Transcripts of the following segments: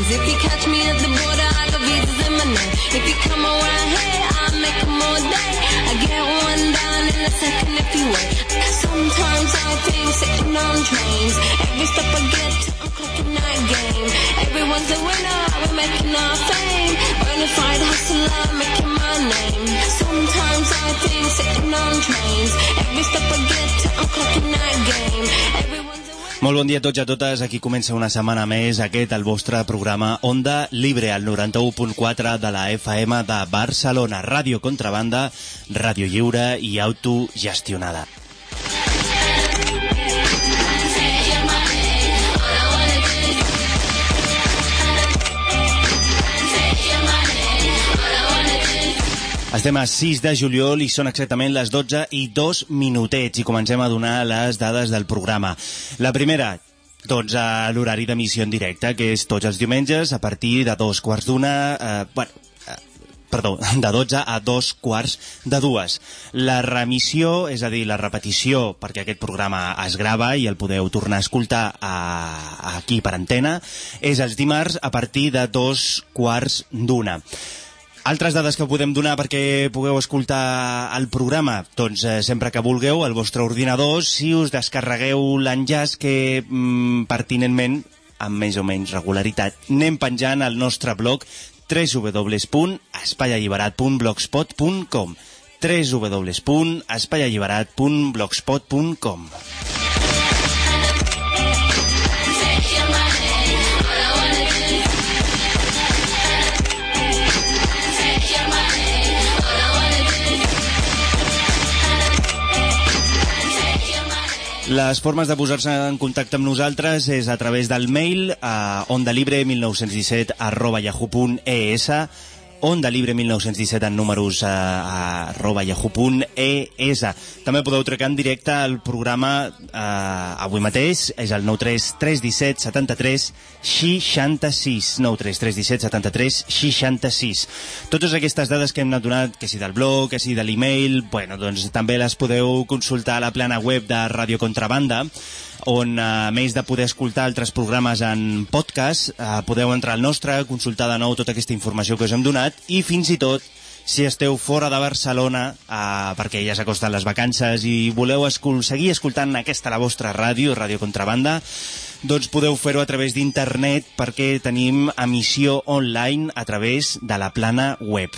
planes. If you catch me at the border, I got visas in my name. If you come around here, I'll make 'em all day. I get one down in a second if you wait. Sometimes I think sitting on trains. Every step I get to, I'm clocking that game. Everyone's a winner, we're making our fame. Bonafide hustler, making my name. Sometimes I think sitting on trains. Every step I get to, I'm clocking that game. Winner. Molt bon dia a tots i a totes. Aquí comença una setmana més aquest, el vostre programa Onda Libre, al 91.4 de la FM de Barcelona. Ràdio Contrabanda, ràdio lliure i autogestionada. Estem a 6 de juliol i són exactament les 12 i 2 minutets i comencem a donar les dades del programa. La primera, doncs a l'horari d'emissió en directe, que és tots els diumenges a partir de dos quarts d'una... Eh, bueno, eh, perdó, de 12 a dos quarts de dues. La remissió, és a dir, la repetició, perquè aquest programa es grava i el podeu tornar a escoltar a, a aquí per antena, és els dimarts a partir de dos quarts d'una. Altres dades que podem donar perquè pugueu escoltar el programa, doncs eh, sempre que vulgueu, al vostre ordinador, si us descarregueu l'enllaç que mm, pertinentment, amb més o menys regularitat, anem penjant al nostre blog www.espaialliberat.blogspot.com www.espaialliberat.blogspot.com Les formes de posar-se en contacte amb nosaltres és a través del mail a ondalibre1917 arroba yahoo.es ondalibre1917 en números a, a arroba yahoo.es També podeu trucar en directe al programa eh, avui mateix, és el 93 317 73 66 93 317 73 66 Totes aquestes dades que hem anat donat, que si del blog, que si de l'email, bueno, doncs també les podeu consultar a la plana web de Radio Contrabanda on eh, a més de poder escoltar altres programes en podcast, eh, podeu entrar al nostre, consultar de nou tota aquesta informació que us hem donat i fins i tot si esteu fora de Barcelona eh, perquè ja s'acosten les vacances i voleu escol seguir escoltant aquesta la vostra ràdio, Ràdio Contrabanda doncs podeu fer-ho a través d'internet perquè tenim emissió online a través de la plana web.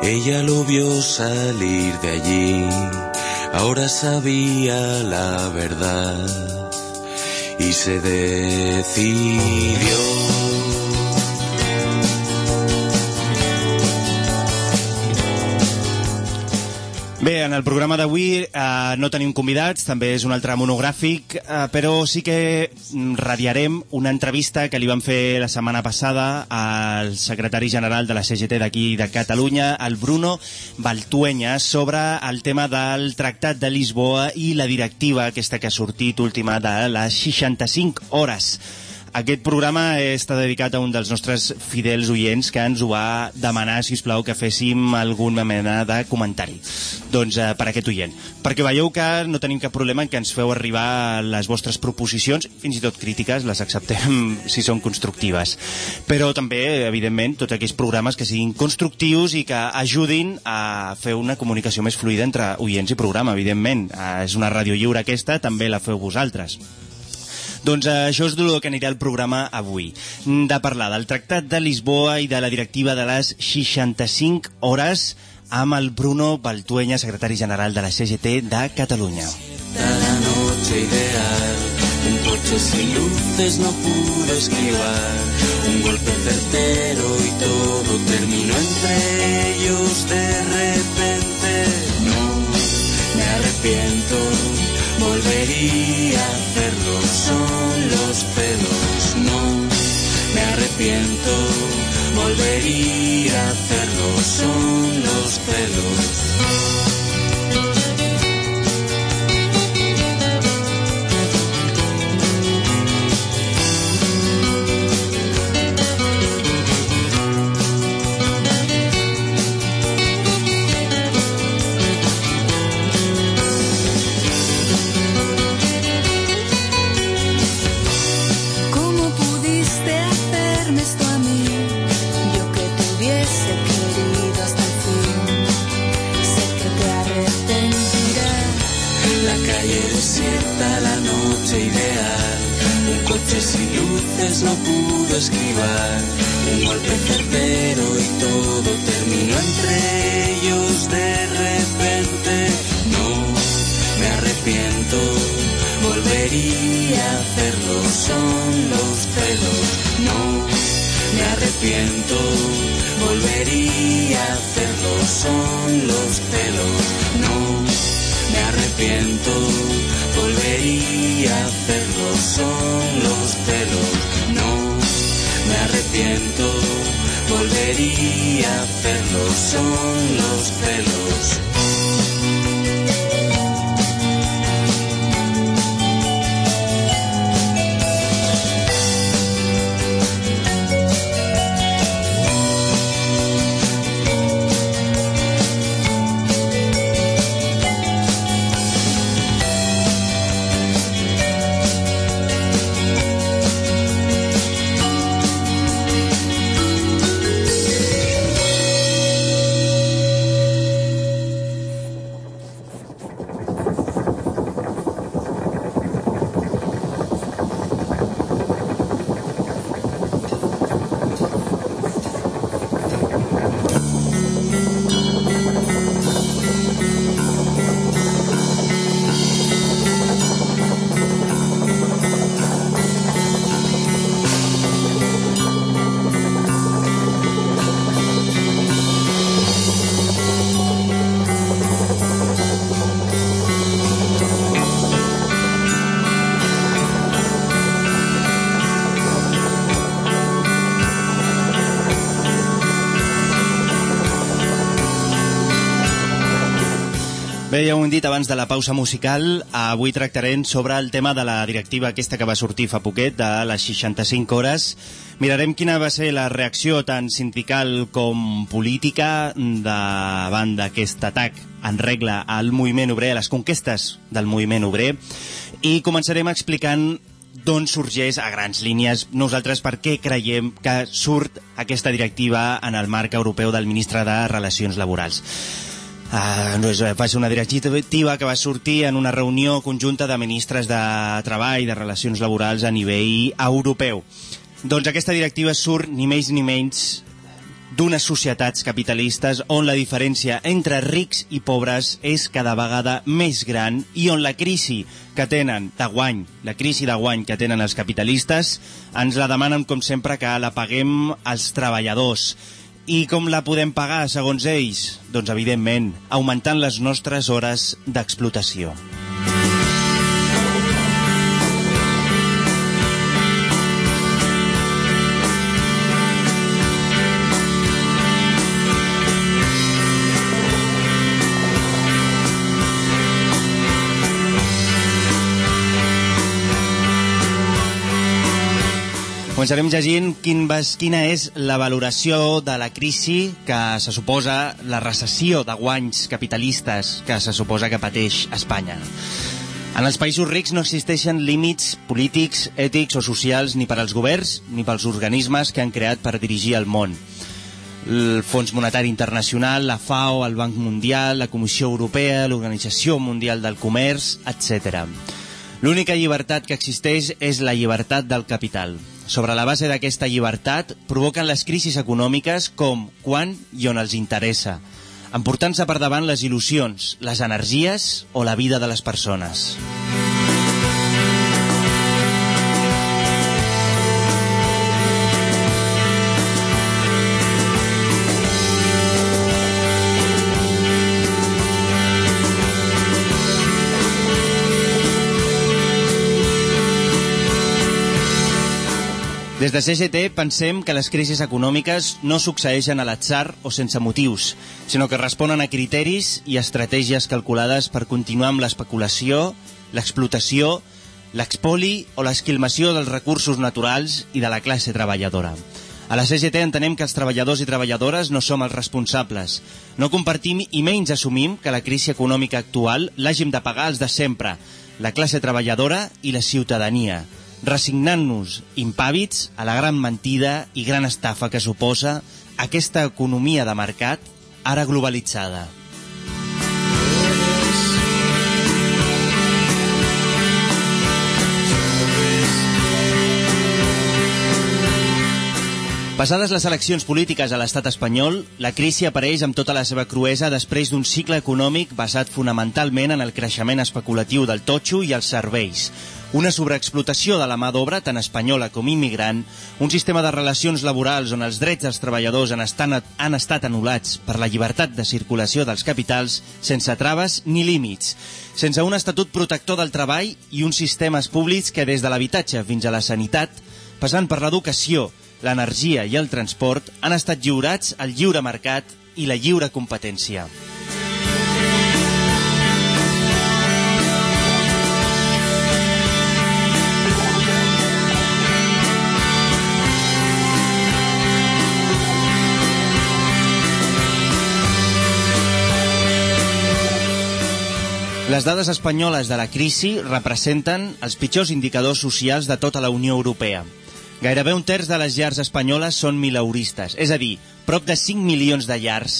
Ella lo vio salir de allí, ahora sabía la verdad y se decidió. Bé, en el programa d'avui eh, no tenim convidats, també és un altre monogràfic, eh, però sí que radiarem una entrevista que li van fer la setmana passada al secretari general de la CGT d'aquí de Catalunya, el Bruno Baltuenya, sobre el tema del Tractat de Lisboa i la directiva aquesta que ha sortit última de les 65 hores. Aquest programa està dedicat a un dels nostres fidels oients que ens ho va demanar, si us plau, que féssim alguna mena de comentari. Doncs eh, per aquest oient. Perquè veieu que no tenim cap problema en que ens feu arribar les vostres proposicions, fins i tot crítiques, les acceptem si són constructives. Però també, evidentment, tots aquells programes que siguin constructius i que ajudin a fer una comunicació més fluida entre oients i programa, evidentment. Eh, és una ràdio lliure aquesta, també la feu vosaltres. Doncs eh, això és del que anirà el programa avui. De parlar del Tractat de Lisboa i de la directiva de les 65 hores amb el Bruno Baltuenya, secretari general de la CGT de Catalunya. La noche ideal, un coche sin luces no pudo esquivar, un golpe certero y todo terminó entre ellos de repente. No me arrepiento, volvería a hacerlo, son los celos, no me arrepiento, volvería a hacerlo, son los celos. Desierta, la noche ideal. Un coche sin luces no pudo esquivar. Un golpe certero y todo terminó entre ellos de repente. No me arrepiento, volvería a hacerlo. Son los celos. No me arrepiento, volvería a hacerlo. Son los celos. No me arrepiento, volvería a hacerlo, son los celos, no, me arrepiento, volvería a hacerlo, son los celos. Ho hem dit abans de la pausa musical, avui tractarem sobre el tema de la directiva aquesta que va sortir fa poquet, de les 65 hores. Mirarem quina va ser la reacció tant sindical com política davant d'aquest atac en regla al moviment obrer, a les conquestes del moviment obrer, i començarem explicant d'on sorgeix a grans línies nosaltres per què creiem que surt aquesta directiva en el marc europeu del ministre de Relacions Laborals. Uh, no és, va ser una directiva que va sortir en una reunió conjunta de ministres de Treball i de Relacions Laborals a nivell europeu. Doncs aquesta directiva surt ni més ni menys d'unes societats capitalistes on la diferència entre rics i pobres és cada vegada més gran i on la crisi que tenen de guany, la crisi de guany que tenen els capitalistes, ens la demanen com sempre que la paguem els treballadors. I com la podem pagar, segons ells? Doncs, evidentment, augmentant les nostres hores d'explotació. Començarem llegint quin va, quina és la valoració de la crisi que se suposa, la recessió de guanys capitalistes que se suposa que pateix Espanya. En els països rics no existeixen límits polítics, ètics o socials ni per als governs ni pels organismes que han creat per dirigir el món. El Fons Monetari Internacional, la FAO, el Banc Mundial, la Comissió Europea, l'Organització Mundial del Comerç, etc. L'única llibertat que existeix és la llibertat del capital. Sobre la base d'aquesta llibertat provoquen les crisis econòmiques com, quan i on els interessa, emportant-se per davant les il·lusions, les energies o la vida de les persones. Des de CGT pensem que les crisis econòmiques no succeeixen a l'atzar o sense motius, sinó que responen a criteris i estratègies calculades per continuar amb l'especulació, l'explotació, l'expoli o l'esquilmació dels recursos naturals i de la classe treballadora. A la CGT entenem que els treballadors i treballadores no som els responsables. No compartim i menys assumim que la crisi econòmica actual l'hàgim de pagar els de sempre, la classe treballadora i la ciutadania, resignant-nos impàvids a la gran mentida i gran estafa que suposa aquesta economia de mercat ara globalitzada. Passades les eleccions polítiques a l'estat espanyol, la crisi apareix amb tota la seva cruesa després d'un cicle econòmic basat fonamentalment en el creixement especulatiu del totxo i els serveis, una sobreexplotació de la mà d'obra, tant espanyola com immigrant, un sistema de relacions laborals on els drets dels treballadors han, estan, han estat anul·lats per la llibertat de circulació dels capitals sense traves ni límits, sense un estatut protector del treball i uns sistemes públics que des de l'habitatge fins a la sanitat, passant per l'educació, l'energia i el transport, han estat lliurats al lliure mercat i la lliure competència. Les dades espanyoles de la crisi representen els pitjors indicadors socials de tota la Unió Europea. Gairebé un terç de les llars espanyoles són mileuristes, és a dir, prop de 5 milions de llars.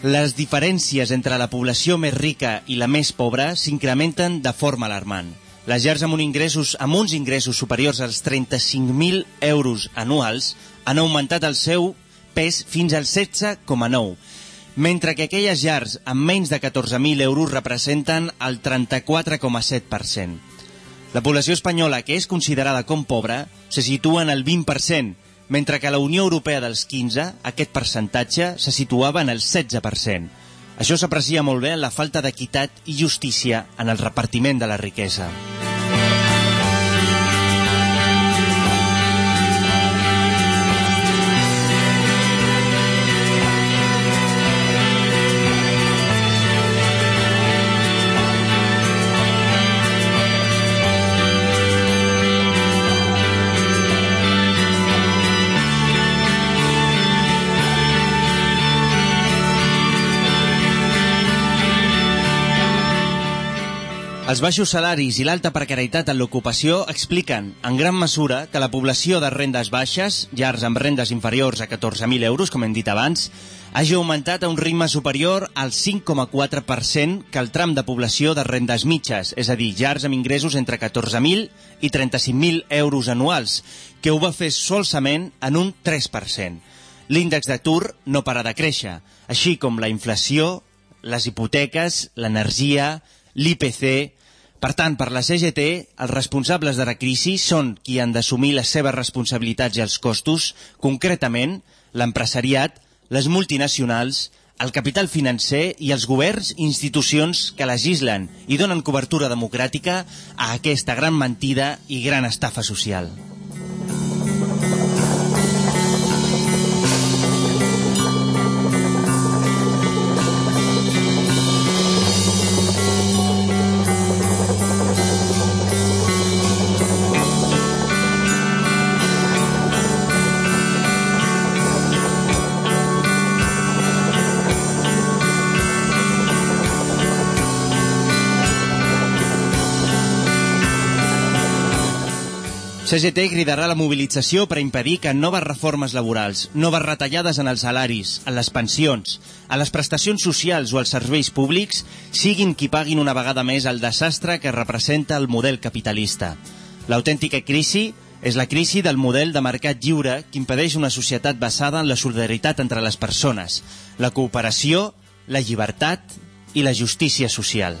Les diferències entre la població més rica i la més pobra s'incrementen de forma alarmant. Les llars amb, un ingressos, amb uns ingressos superiors als 35.000 euros anuals han augmentat el seu pes fins al 16,9 mentre que aquelles llars amb menys de 14.000 euros representen el 34,7%. La població espanyola, que és considerada com pobra, se situa en el 20%, mentre que a la Unió Europea dels 15 aquest percentatge se situava en el 16%. Això s'aprecia molt bé en la falta d'equitat i justícia en el repartiment de la riquesa. Els baixos salaris i l'alta precarietat en l'ocupació expliquen, en gran mesura, que la població de rendes baixes, llars amb rendes inferiors a 14.000 euros, com hem dit abans, hagi augmentat a un ritme superior al 5,4% que el tram de població de rendes mitges, és a dir, llars amb ingressos entre 14.000 i 35.000 euros anuals, que ho va fer solsament en un 3%. L'índex d'atur no para de créixer, així com la inflació, les hipoteques, l'energia, l'IPC... Per tant, per la CGT, els responsables de la crisi són qui han d'assumir les seves responsabilitats i els costos, concretament l'empresariat, les multinacionals, el capital financer i els governs i institucions que legislen i donen cobertura democràtica a aquesta gran mentida i gran estafa social. CGT cridarà la mobilització per impedir que noves reformes laborals, noves retallades en els salaris, en les pensions, a les prestacions socials o als serveis públics siguin qui paguin una vegada més el desastre que representa el model capitalista. L'autèntica crisi és la crisi del model de mercat lliure que impedeix una societat basada en la solidaritat entre les persones, la cooperació, la llibertat i la justícia social.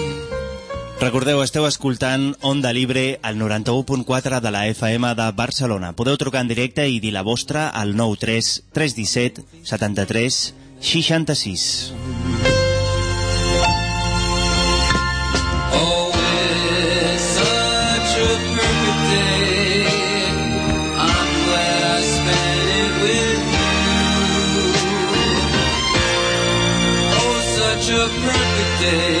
Recordeu, esteu escoltant Onda Libre al 91.4 de la FM de Barcelona. Podeu trucar en directe i dir la vostra al 93 317 73 66. Oh, it's such a perfect day. I'm glad I spent it with you. Oh, such a perfect day.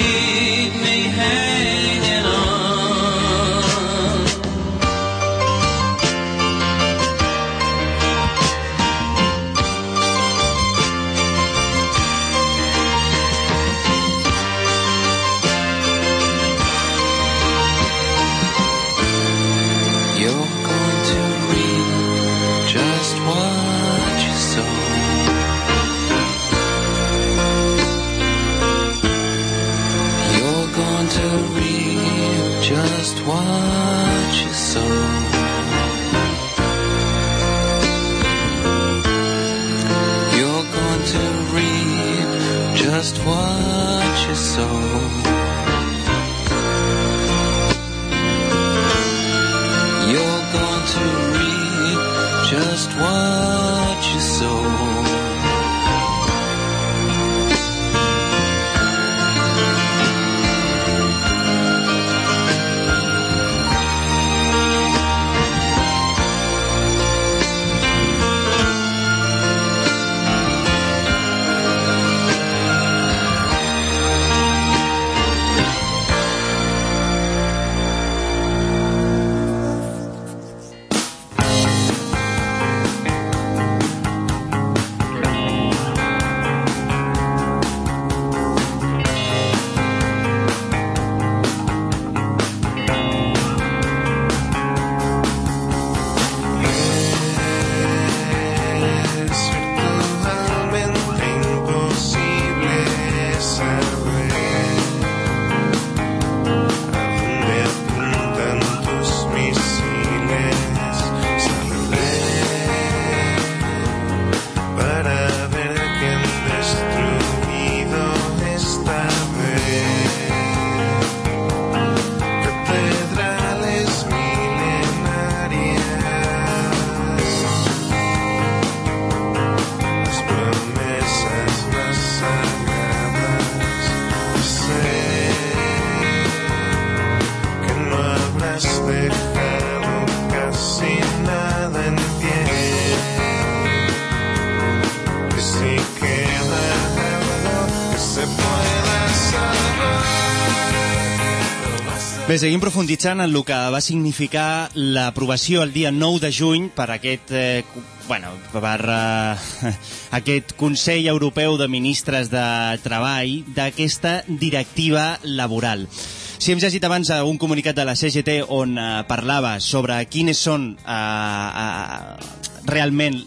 Bé, seguim profunditzant en el que va significar l'aprovació el dia 9 de juny per aquest, eh, bueno, per eh, aquest Consell Europeu de Ministres de Treball d'aquesta directiva laboral. Si hem llegit abans un comunicat de la CGT on eh, parlava sobre quines són eh, eh, realment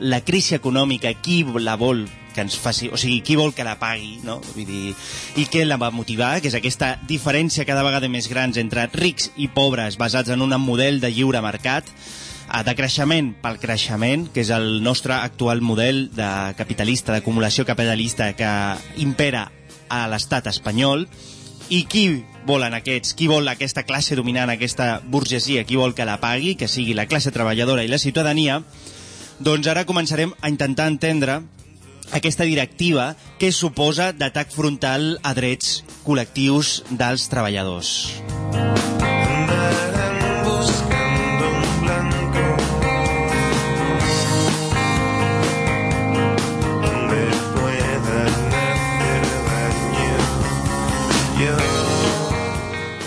la crisi econòmica, qui la vol que ens faci... O sigui, qui vol que la pagui, no? Vull dir, I què la va motivar, que és aquesta diferència cada vegada més grans entre rics i pobres basats en un model de lliure mercat, eh, de creixement pel creixement, que és el nostre actual model de capitalista, d'acumulació capitalista que impera a l'estat espanyol, i qui volen aquests? Qui vol aquesta classe dominant, aquesta burgesia? Qui vol que la pagui, que sigui la classe treballadora i la ciutadania? Doncs ara començarem a intentar entendre aquesta directiva que suposa d'atac frontal a drets col·lectius dels treballadors. Andarán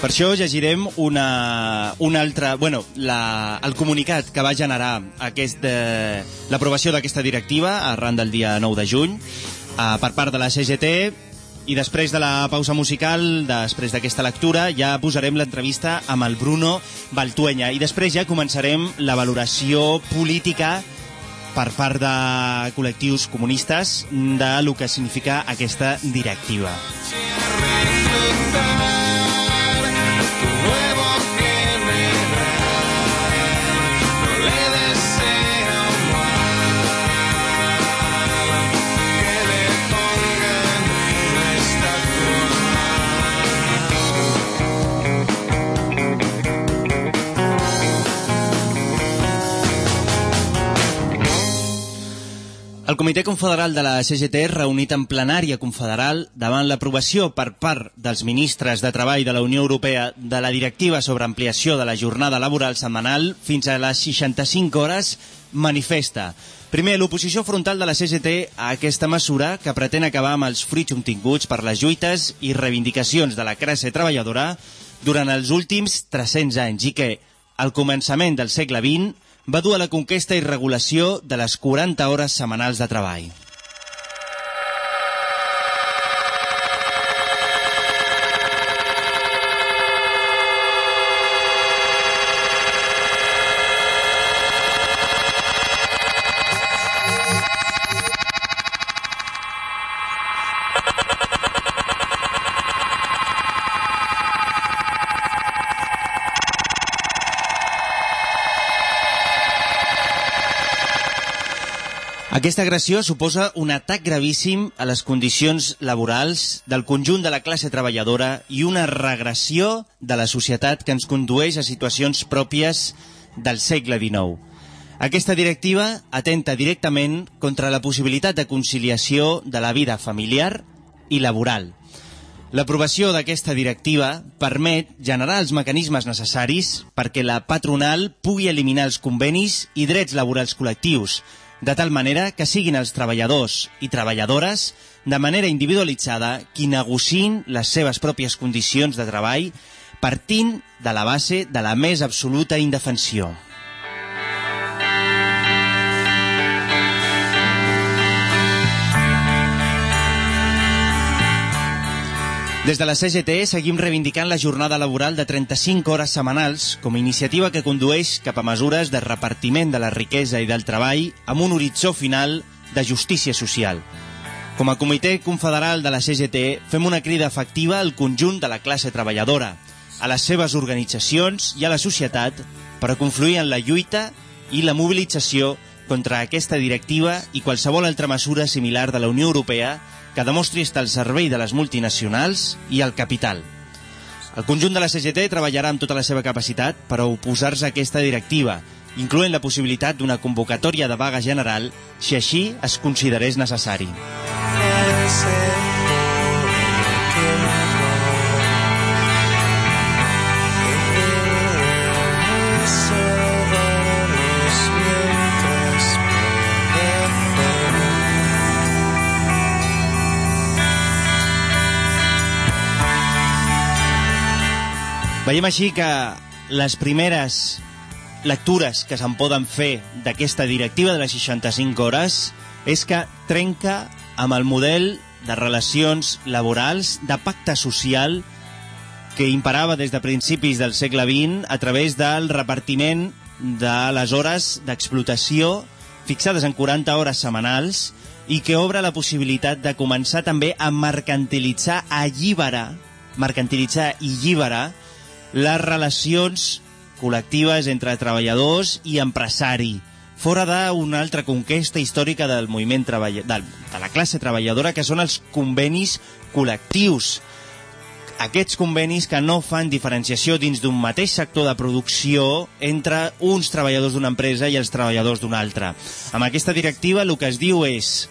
Per això llegirem una, una altra... Bueno, la, el comunicat que va generar aquest, eh, l'aprovació d'aquesta directiva arran del dia 9 de juny eh, per part de la CGT i després de la pausa musical, després d'aquesta lectura, ja posarem l'entrevista amb el Bruno Baltuenya i després ja començarem la valoració política per part de col·lectius comunistes de lo que significa aquesta directiva. nuevo El Comitè Confederal de la CGT reunit en plenària confederal davant l'aprovació per part dels ministres de Treball de la Unió Europea de la directiva sobre ampliació de la jornada laboral setmanal fins a les 65 hores manifesta. Primer, l'oposició frontal de la CGT a aquesta mesura que pretén acabar amb els fruits obtinguts per les lluites i reivindicacions de la classe treballadora durant els últims 300 anys i que, al començament del segle XX, va dur a la conquesta i regulació de les 40 hores setmanals de treball. Aquesta agressió suposa un atac gravíssim a les condicions laborals del conjunt de la classe treballadora i una regressió de la societat que ens condueix a situacions pròpies del segle XIX. Aquesta directiva atenta directament contra la possibilitat de conciliació de la vida familiar i laboral. L'aprovació d'aquesta directiva permet generar els mecanismes necessaris perquè la patronal pugui eliminar els convenis i drets laborals col·lectius, de tal manera que siguin els treballadors i treballadores de manera individualitzada qui negociïn les seves pròpies condicions de treball partint de la base de la més absoluta indefensió. Des de la CGT seguim reivindicant la jornada laboral de 35 hores setmanals com a iniciativa que condueix cap a mesures de repartiment de la riquesa i del treball amb un horitzó final de justícia social. Com a Comitè Confederal de la CGT fem una crida efectiva al conjunt de la classe treballadora, a les seves organitzacions i a la societat per a confluir en la lluita i la mobilització contra aquesta directiva i qualsevol altra mesura similar de la Unió Europea que demostri estar al servei de les multinacionals i el capital. El conjunt de la CGT treballarà amb tota la seva capacitat per oposar-se a aquesta directiva, incloent la possibilitat d'una convocatòria de vaga general si així es considerés necessari. Ese Veiem així que les primeres lectures que se'n poden fer d'aquesta directiva de les 65 hores és que trenca amb el model de relacions laborals, de pacte social que imperava des de principis del segle XX a través del repartiment de les hores d'explotació fixades en 40 hores setmanals i que obre la possibilitat de començar també a mercantilitzar, a alliberar, mercantilitzar i alliberar les relacions col·lectives entre treballadors i empresari, fora d'una altra conquesta històrica del moviment treballa... del, de la classe treballadora, que són els convenis col·lectius. Aquests convenis que no fan diferenciació dins d'un mateix sector de producció entre uns treballadors d'una empresa i els treballadors d'una altra. Amb aquesta directiva el que es diu és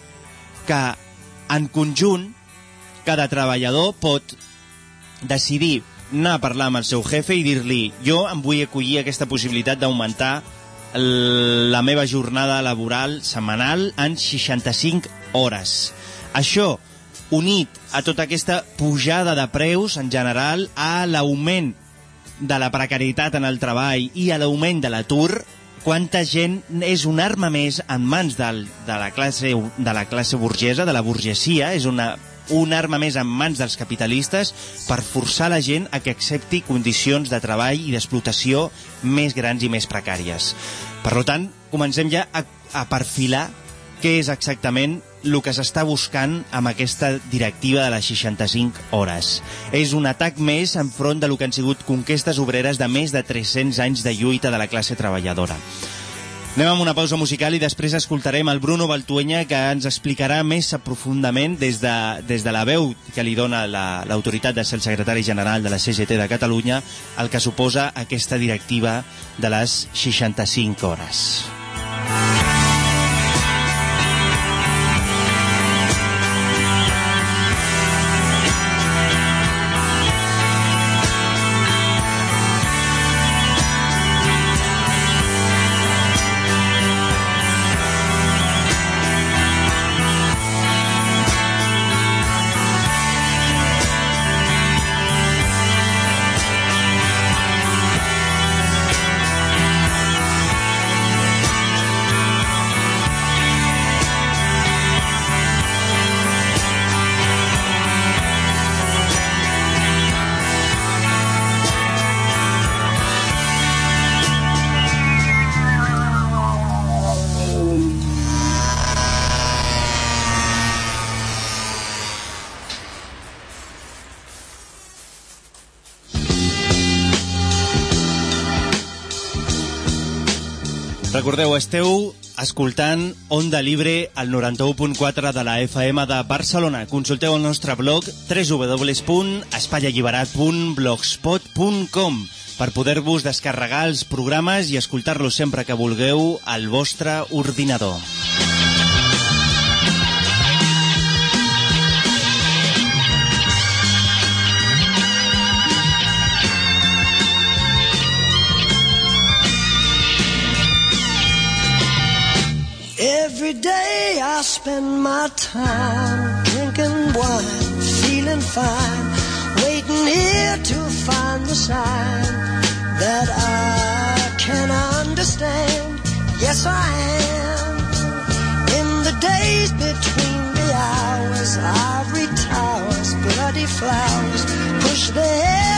que en conjunt cada treballador pot decidir anar a parlar amb el seu jefe i dir-li jo em vull acollir aquesta possibilitat d'augmentar la meva jornada laboral setmanal en 65 hores. Això, unit a tota aquesta pujada de preus en general, a l'augment de la precarietat en el treball i a l'augment de l'atur, quanta gent és una arma més en mans del, de, la classe, de la classe burgesa, de la burgesia, és una, una arma més en mans dels capitalistes per forçar la gent a que accepti condicions de treball i d'explotació més grans i més precàries. Per tant, comencem ja a, a perfilar què és exactament el que s'està buscant amb aquesta directiva de les 65 hores. És un atac més enfront de lo que han sigut conquestes obreres de més de 300 anys de lluita de la classe treballadora. Anem amb una pausa musical i després escoltarem el Bruno Baltuenya que ens explicarà més profundament des de, des de la veu que li dona la- l'autoritat la, de ser el secretari general de la CGT de Catalunya el que suposa aquesta directiva de les 65 hores. Recordeu, esteu escoltant Onda Libre al 91.4 de la FM de Barcelona. Consulteu el nostre blog www.espaialliberat.blogspot.com per poder-vos descarregar els programes i escoltar-los sempre que vulgueu al vostre ordinador. I spend my time drinking wine, feeling fine, waiting here to find the sign that I can understand. Yes, I am. In the days between the hours, ivory towers, bloody flowers push their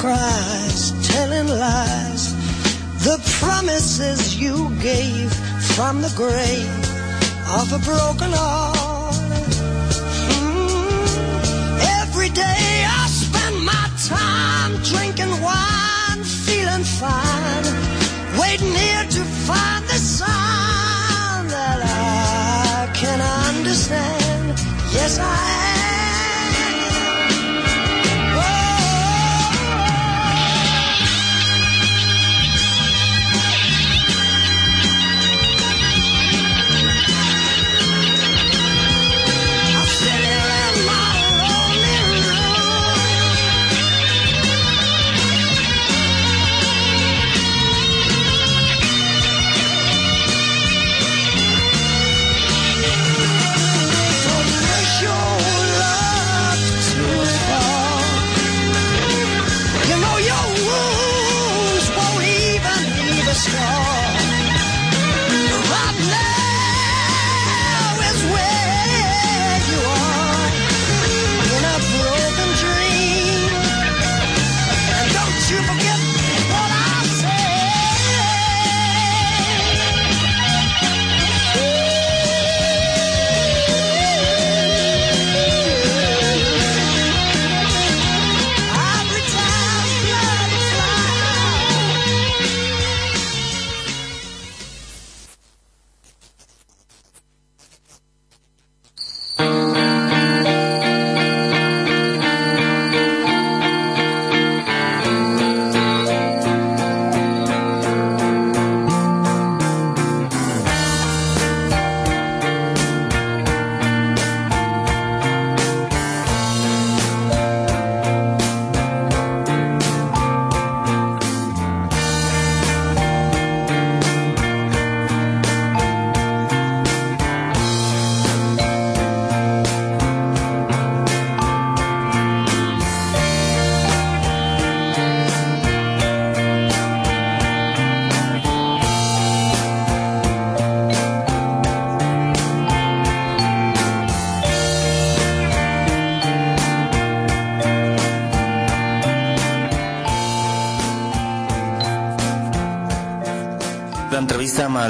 cries, telling lies. The promises you gave from the grave of a broken heart. Mm. Every day I spend my time drinking wine, feeling fine, waiting here to find the sign that I can understand. Yes, I am.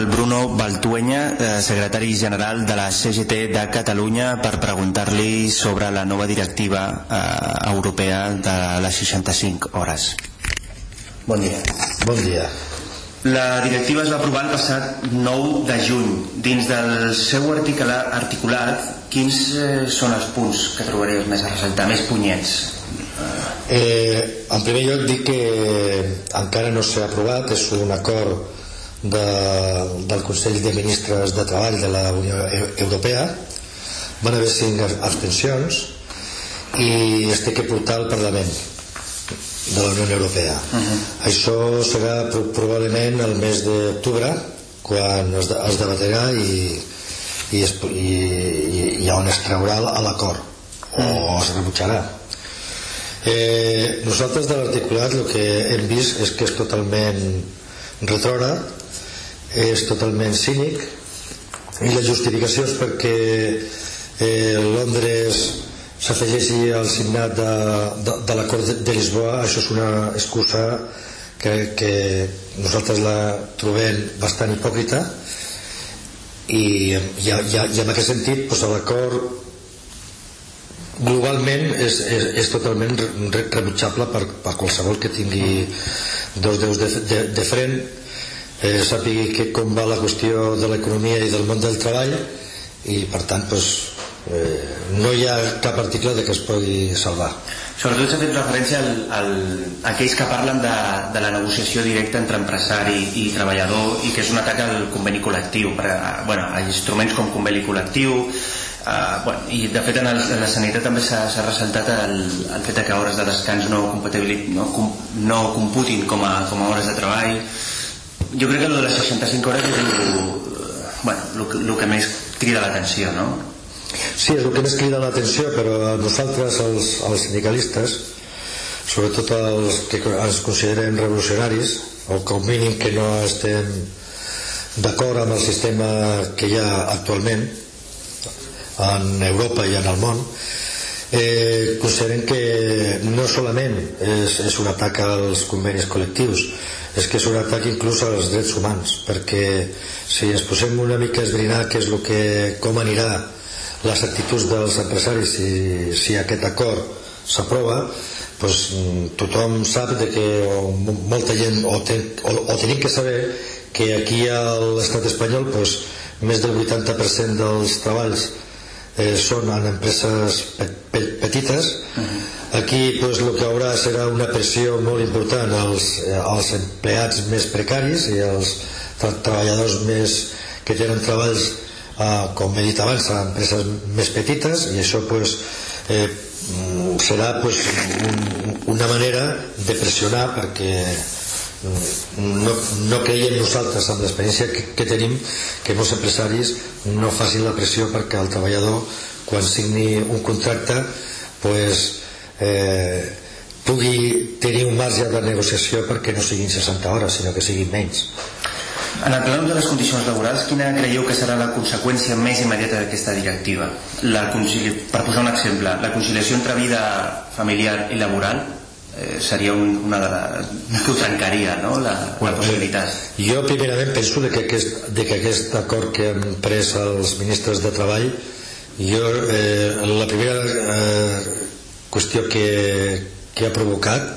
El Bruno Baltuenya, eh, secretari general de la CGT de Catalunya, per preguntar-li sobre la nova directiva eh, europea de les 65 hores. Bon dia. Bon dia. La directiva es va aprovar el passat 9 de juny. Dins del seu article, articulat, quins eh, són els punts que trobaries més a ressaltar, més punyents? Eh, en primer lloc dic que encara no s'ha aprovat, és un acord de, del Consell de Ministres de Treball de la Unió Eu- Europea. Van haver cinc abstencions i es té que portar al Parlament de la Unió Europea. Això serà pro- probablement el mes d'octubre quan es, de, es debatrà i, i, es, i, i, i on es traurà l'acord o es rebutjarà. Eh, nosaltres de l'articulat el que hem vist és que és totalment retrògrad, és totalment cínic i la justificació és perquè eh, Londres s'afegeixi al signat de, de, de l'acord de, de Lisboa, això és una excusa que, que nosaltres la trobem bastant hipòcrita i, i, i, i en aquest sentit doncs, l'acord globalment és, és, és totalment re, rebutjable per, per qualsevol que tingui dos deus de, de, de front eh, sàpigui que com va la qüestió de l'economia i del món del treball i per tant doncs, eh, no hi ha cap article de que es pugui salvar Sobretot s'ha fet referència al, al, a aquells que parlen de, de la negociació directa entre empresari i treballador i que és un atac al conveni col·lectiu, per, a, bueno, a instruments com conveni col·lectiu, eh, bueno, i de fet en, el, en la sanitat també s'ha ressaltat el, el fet que hores de descans no, no, no computin com a, com a hores de treball. Jo crec que lo de les 65 hores és el, bueno, el, el que més crida l'atenció, no? Sí, és el que més crida l'atenció, però a nosaltres, els, els sindicalistes, sobretot els que ens considerem revolucionaris, o com mínim que no estem d'acord amb el sistema que hi ha actualment en Europa i en el món, eh, considerem que no solament és, és un atac als convenis col·lectius, és que és un atac inclús als drets humans, perquè si ens posem una mica a esbrinar què és el que, com anirà les actituds dels empresaris si, si aquest acord s'aprova doncs, mm, tothom sap de que o, mo- molta gent o, ten, o, o tenim que saber que aquí a l'estat espanyol doncs, més del 80% dels treballs eh, són en empreses pe pe petites aquí doncs, el que haurà serà una pressió molt important als, eh, als empleats més precaris i als treballadors més que tenen treballs eh, com he dit abans a empreses més petites i això pues, eh, mm, serà pues, un, una manera de pressionar perquè mm, no, no creiem nosaltres amb l'experiència que, que tenim que molts empresaris no facin la pressió perquè el treballador quan signi un contracte pues, eh, pugui tenir un marge de negociació perquè no siguin 60 hores sinó que siguin menys En el plànol de les condicions laborals, quina creieu que serà la conseqüència més immediata d'aquesta directiva? La concili... Per posar un exemple, la conciliació entre vida familiar i laboral eh, seria un, una de les... que ho trencaria, no?, la, la possibilitat. Jo primerament penso de que, aquest, de que aquest acord que han pres els ministres de Treball jo eh, la primera eh, qüestió que, que ha provocat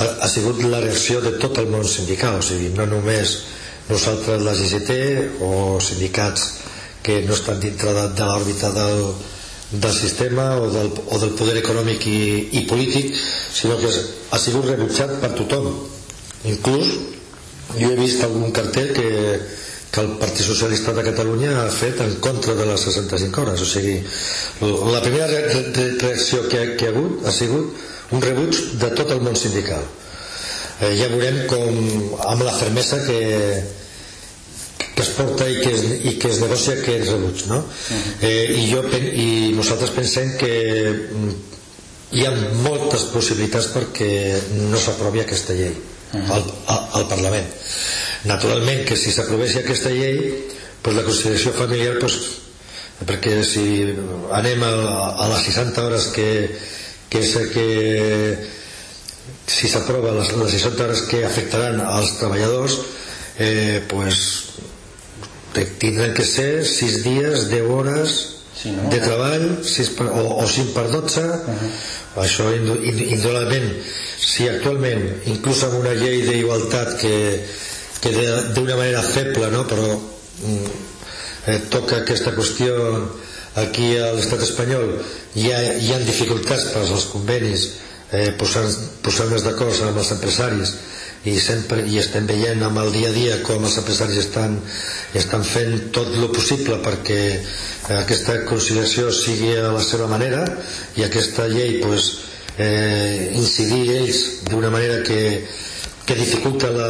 ha, ha sigut la reacció de tot el món sindical o sigui, no només nosaltres la GCT o sindicats que no estan dintre de, de l'òrbita del, del sistema o del, o del poder econòmic i, i polític sinó que ha sigut rebutjat per tothom. Inclús jo he vist algun cartell que, que el Partit Socialista de Catalunya ha fet en contra de les 65 hores. O sigui, la primera re re reacció que, ha- que ha hagut ha sigut un rebuig de tot el món sindical. Eh, ja veurem com amb la fermesa que, que es porta i que es, i que es negocia que es rebuig no? eh, i, jo, i nosaltres pensem que mm, hi ha moltes possibilitats perquè no s'aprovi aquesta llei al, al, al Parlament naturalment que si s'aprovés aquesta llei pues la conciliació familiar pues, perquè si anem a, a les 60 hores que, que és que si s'aprova les, les 60 hores que afectaran als treballadors eh, pues, tindran que ser 6 dies, 10 hores Sí, no? de treball 6 per, o, o 5 per 12 això indu- indu- indudablement si actualment inclús amb una llei d'igualtat que, que d'una manera feble no? però mm, eh, toca aquesta qüestió aquí a l'estat espanyol hi ha, hi ha dificultats per als convenis eh, posant- posant-nos d'acord amb els empresaris i sempre i estem veient amb el dia a dia com els empresaris estan, estan fent tot el possible perquè aquesta conciliació sigui a la seva manera i aquesta llei pues, eh, incidir ells d'una manera que, que dificulta la,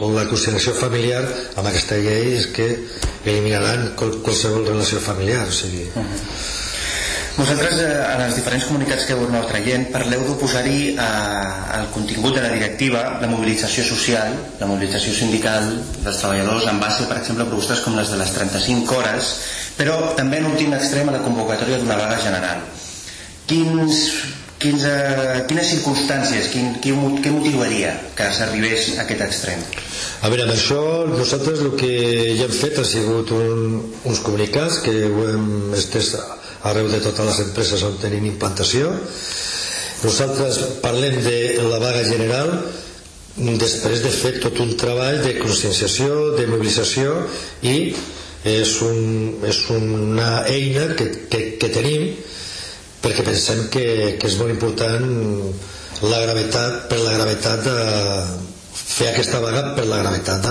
la conciliació familiar amb aquesta llei és que eliminaran qual, qualsevol relació familiar o sigui, Vosaltres, eh, en els diferents comunicats que heu anat traient, parleu d'oposar-hi eh, al contingut de la directiva la mobilització social, la mobilització sindical dels treballadors en base, per exemple, a propostes com les de les 35 hores, però també en últim extrem a la convocatòria d'una vaga general. Quins, quins, eh, quines circumstàncies, quin, mo- què motivaria que s'arribés a aquest extrem? A veure, amb això nosaltres el que ja hem fet ha sigut un, uns comunicats que ho hem estès arreu de totes les empreses on tenim implantació. Nosaltres parlem de la vaga general després de fer tot un treball de conscienciació, de mobilització i és, un, és una eina que, que, que tenim perquè pensem que, que és molt important la gravetat, per la gravetat de fer aquesta vaga per la gravetat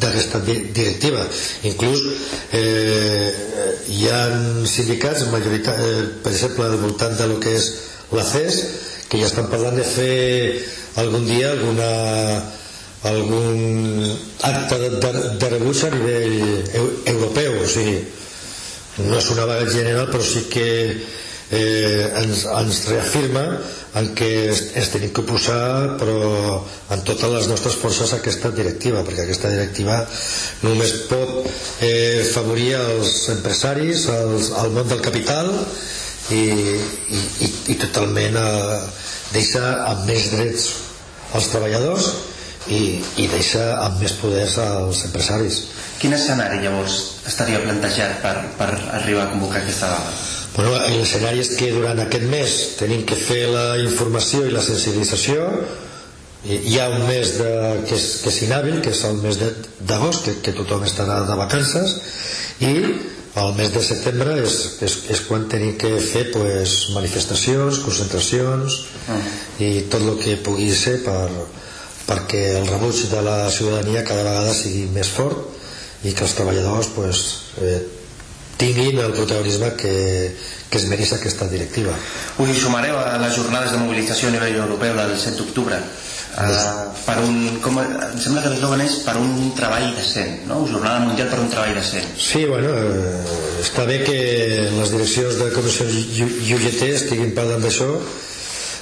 d'aquesta di- directiva. Inclús eh, hi ha sindicats majorita, eh, per exemple al voltant de lo que és la CES que ja estan parlant de fer algun dia alguna algun acte de, de, de rebuig a nivell eu, europeu. O sigui, no és una vaga general però sí que eh, ens, ens reafirma en què es, es tenim que posar però en totes les nostres forces aquesta directiva perquè aquesta directiva només pot eh, favorir els empresaris els, el món del capital i, i, i, i totalment eh, deixa amb més drets als treballadors i, i deixa amb més poders als empresaris Quin escenari, llavors, estaria plantejat per, per arribar a convocar aquesta vaga? Bueno, l'escenari és que durant aquest mes tenim que fer la informació i la sensibilització. I- hi ha un mes de, que, és, que és inhàbil que és el mes de- d'agost que, que tothom estarà de vacances i el mes de setembre és, és, és quan tenim que fer pues, manifestacions, concentracions i tot el que pugui ser per, perquè el rebuig de la ciutadania cada vegada sigui més fort i que els treballadors pues, eh, tinguin el protagonisme que, que es mereix aquesta directiva. Us hi sumareu a les jornades de mobilització a nivell europeu del 7 d'octubre. Uh, per un, com, em sembla que l'eslògan és per un treball decent, no? Jornada mundial per un treball decent. Sí, bueno, eh, està bé que les direccions de Comissió i i UGT estiguin parlant d'això,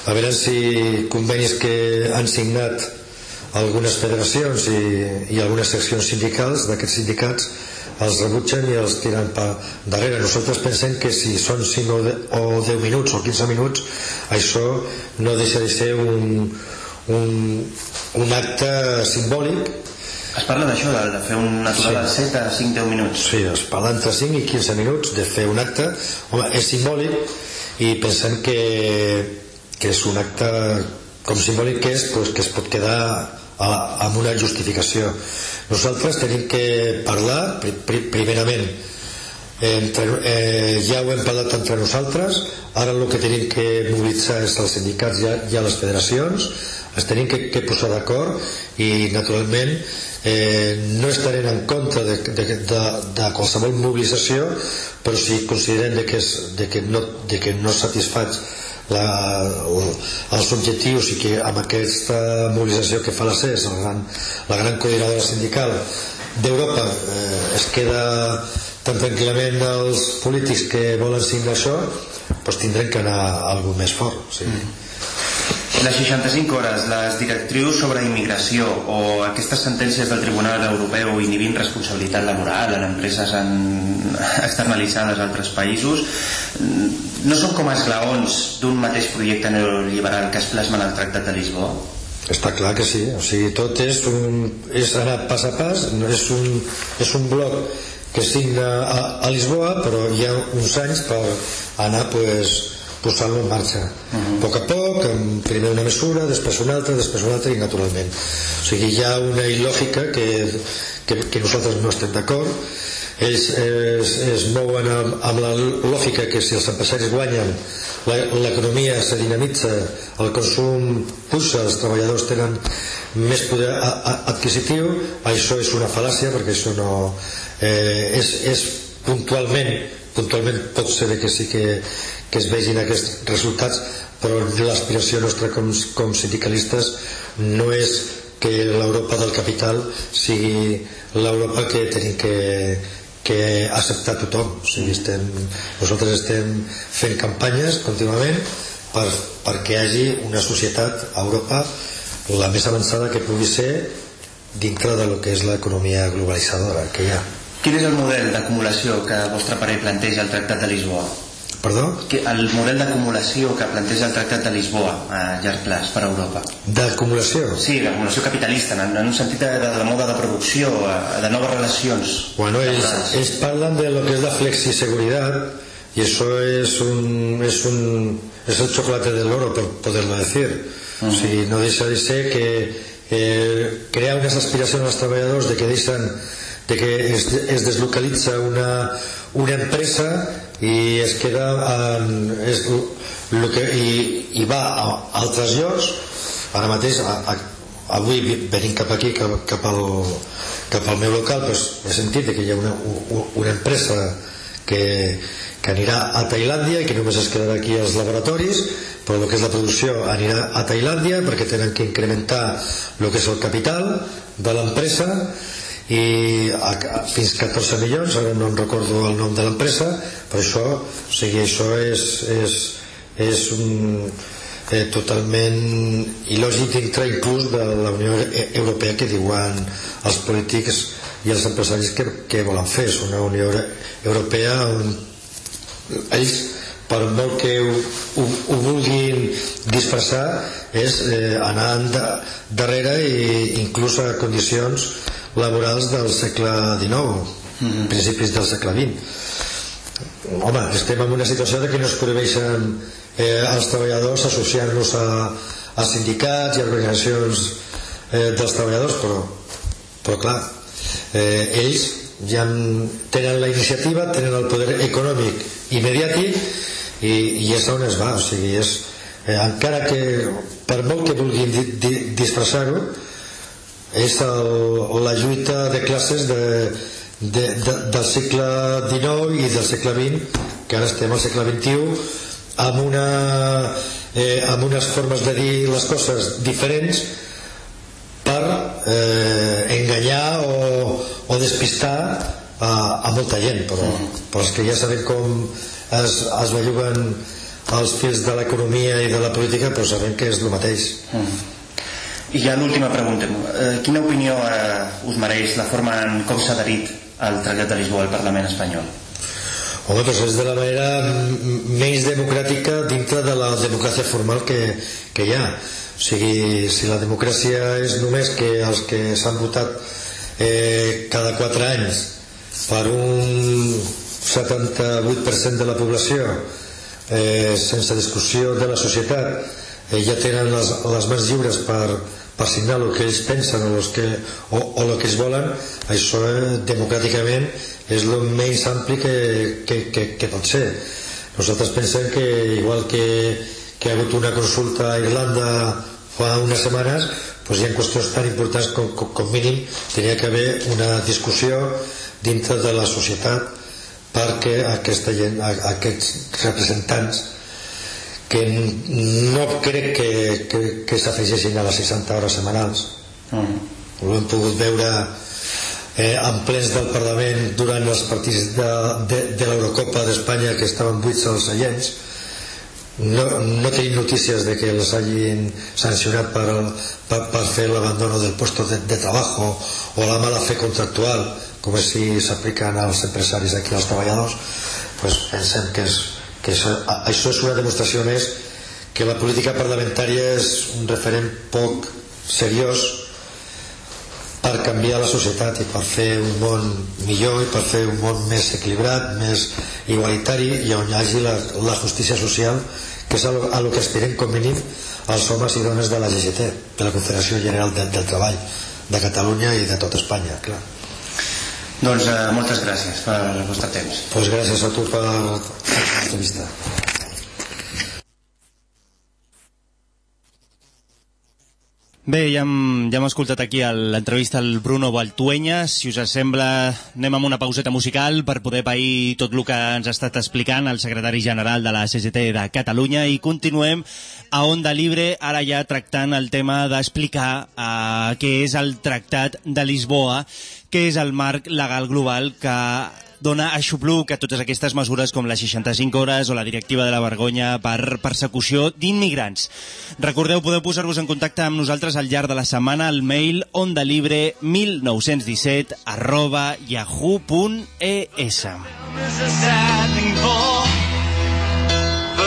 a veure si convenis que han signat algunes federacions i, i algunes seccions sindicals d'aquests sindicats els rebutgen i els tiren per darrere. Nosaltres pensem que si són 5 o 10, o 10 minuts o 15 minuts, això no deixa de ser un, un, un acte simbòlic Es parla d'això, de, fer una aturada Sí. de 7 a 5-10 minuts. Sí, es parla entre 5 i 15 minuts de fer un acte. Home, és simbòlic i pensem que, que és un acte com simbòlic que és, doncs, que es pot quedar a, amb una justificació. Nosaltres tenim que parlar, pri, pri, primerament, entre, eh, ja ho hem parlat entre nosaltres, ara el que tenim que mobilitzar és els sindicats i, i les federacions, es tenim que, que posar d'acord i naturalment eh, no estarem en contra de, de, de, de qualsevol mobilització però si considerem de que, és, de que, no, de que no satisfaig la, els objectius i que amb aquesta mobilització que fa la CES, la gran, la gran coordinadora sindical d'Europa eh, es queda tan tranquil·lament els polítics que volen signar això doncs tindrem que anar a algú més fort sí. Les 65 hores, les directrius sobre immigració o aquestes sentències del Tribunal Europeu inhibint responsabilitat laboral en empreses en... externalitzades a altres països no són com esglaons d'un mateix projecte neoliberal que es plasma en el Tractat de Lisboa? Està clar que sí, o sigui, tot és, un, és anar pas a pas, és un, és un bloc que signa a, a Lisboa, però hi ha uns anys per anar pues, posant-lo en marxa. Uh -huh. A poc a poc, amb primer una mesura, després una altra, després una altra i naturalment. O sigui, hi ha una il·lògica que, que, que nosaltres no estem d'acord, ells es, es mouen amb, amb la lògica que si els empresaris guanyen la- l'economia se dinamitza el consum puja, els treballadors tenen més poder a, a, adquisitiu això és una fal·làcia perquè això no eh, és, és puntualment puntualment pot ser que sí que, que es vegin aquests resultats però l'aspiració nostra com, com sindicalistes no és que l'Europa del capital sigui l'Europa que tenim que, que acceptar tothom o sigui, estem, nosaltres estem fent campanyes contínuament per, perquè hi hagi una societat a Europa la més avançada que pugui ser dintre de lo que és l'economia globalitzadora que hi ha Quin és el model d'acumulació que el vostre parer planteja el Tractat de Lisboa? Perdó? Que el model d'acumulació que planteja el Tractat de Lisboa a llarg plaç per a Europa. d'acumulació Sí, l'acumulació capitalista, en, en un sentit de, de la moda de producció, de noves relacions. Bueno, ells, ells parlen de lo que es la flexiseguridad y eso es un, es un es el chocolate del oro por poderlo decir o sigui, no deixa de ser que eh, crea unes aspiracions als treballadors de que deixen de que es, es deslocalitza una, una empresa i es queda en, és lo que, i, i va a altres llocs. Ara mateix a, a, avui venint cap aquí cap, cap, al, cap al meu local doncs, he sentit que hi ha una, una empresa que, que anirà a Tailàndia i que només es quedarà aquí als laboratoris però el que és la producció anirà a Tailàndia perquè tenen que incrementar el que és el capital de l'empresa i a, a, fins 14 milions ara no em recordo el nom de l'empresa però això, o sigui, això és, és, és un, eh, totalment il·lògic dintre inclús de la Unió E- Europea que diuen els polítics i els empresaris que, que volen fer. És una Unió Euro- Europea on ells per molt que ho, ho, ho vulguin disfressar és eh, anar darrere i inclús a condicions laborals del segle XIX principis del segle XX home, estem en una situació de que no es prohibeixen eh, els treballadors associant-nos a, a sindicats i a organitzacions eh, dels treballadors però, però clar eh, ells ja tenen la iniciativa tenen el poder econòmic i mediàtic i, i és on es va. O sigui, és, eh, encara que per molt que vulguin di, di, disfressar-ho és el, la lluita de classes de, de, de, del segle XIX i del segle XX que ara estem al segle XXI amb, una, eh, amb unes formes de dir les coses diferents per eh, enganyar o, o despistar a, a molta gent però, però els que ja sabem com es, es belluguen els fils de l'economia i de la política però sabem que és el mateix I ja l'última pregunta. Eh, quina opinió eh, us mereix la forma en com s'ha adherit al Tractat de Lisboa al Parlament espanyol? Home, doncs és de la manera menys democràtica dintre de la democràcia formal que, que hi ha. O sigui, si la democràcia és només que els que s'han votat eh, cada 4 anys per un 78% de la població eh, sense discussió de la societat eh, ja tenen les, les mans lliures per signar el que ells pensen o, los que, o, o el que ells volen això eh, democràticament és el menys ampli que, que, que, que pot ser. Nosaltres pensem que igual que, que ha hagut una consulta a Irlanda fa unes setmanes doncs hi ha qüestions tan importants com, com, com mínim tenia que haver una discussió dintre de la societat perquè aquesta gent, aquests representants que no crec que, que, que s'afegeixin a les 60 hores setmanals. Mm. ho hem pogut veure eh, en plens del Parlament durant els partits de, de, de l'Eurocopa d'Espanya que estaven buits als seients. No, no tenim notícies de que els hagin sancionat per, per, per fer l'abandono del puesto de, de trabajo o la mala fe contractual com si s'apliquen als empresaris aquí als treballadors. Pues pensem que, és, que això, això és una demostració més que la política parlamentària és un referent poc seriós per canviar la societat i per fer un món millor i per fer un món més equilibrat, més igualitari i on hi hagi la, la justícia social que és a lo que aspirem com mínim els homes i dones de la GGT de la Confederació General del, del Treball de Catalunya i de tot Espanya clar. Doncs eh, moltes gràcies per el vostre temps. pues gràcies a tu per l'entrevista Bé, ja hem, ja hem escoltat aquí l'entrevista al Bruno Baltuenyes. Si us sembla, anem amb una pauseta musical per poder pair tot el que ens ha estat explicant el secretari general de la CGT de Catalunya i continuem a Onda Libre, ara ja tractant el tema d'explicar eh, què és el Tractat de Lisboa, que és el marc legal global que dona aixopluc a totes aquestes mesures com les 65 hores o la directiva de la vergonya per persecució d'immigrants. Recordeu, podeu posar-vos en contacte amb nosaltres al llarg de la setmana al mail ondalibre1917 arroba yahoo.es.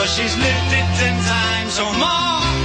for she's lived it ten times or more.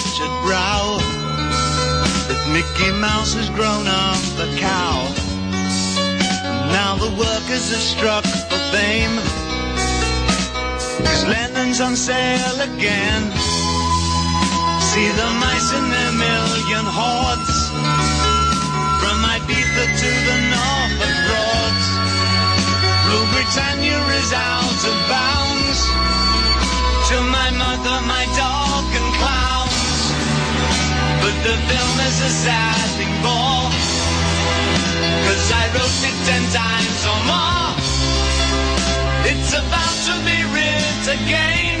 Tortured brow that Mickey Mouse has grown up a cow. Now the workers have struck for fame. Cause Lennon's on sale again. See the mice in their million hordes. From Ibiza to the Norfolk Broads. Rule Britannia is out of bounds to my mother, my dog, and the film is a sad thing for, cause I wrote it ten times or more. It's about to be writ again,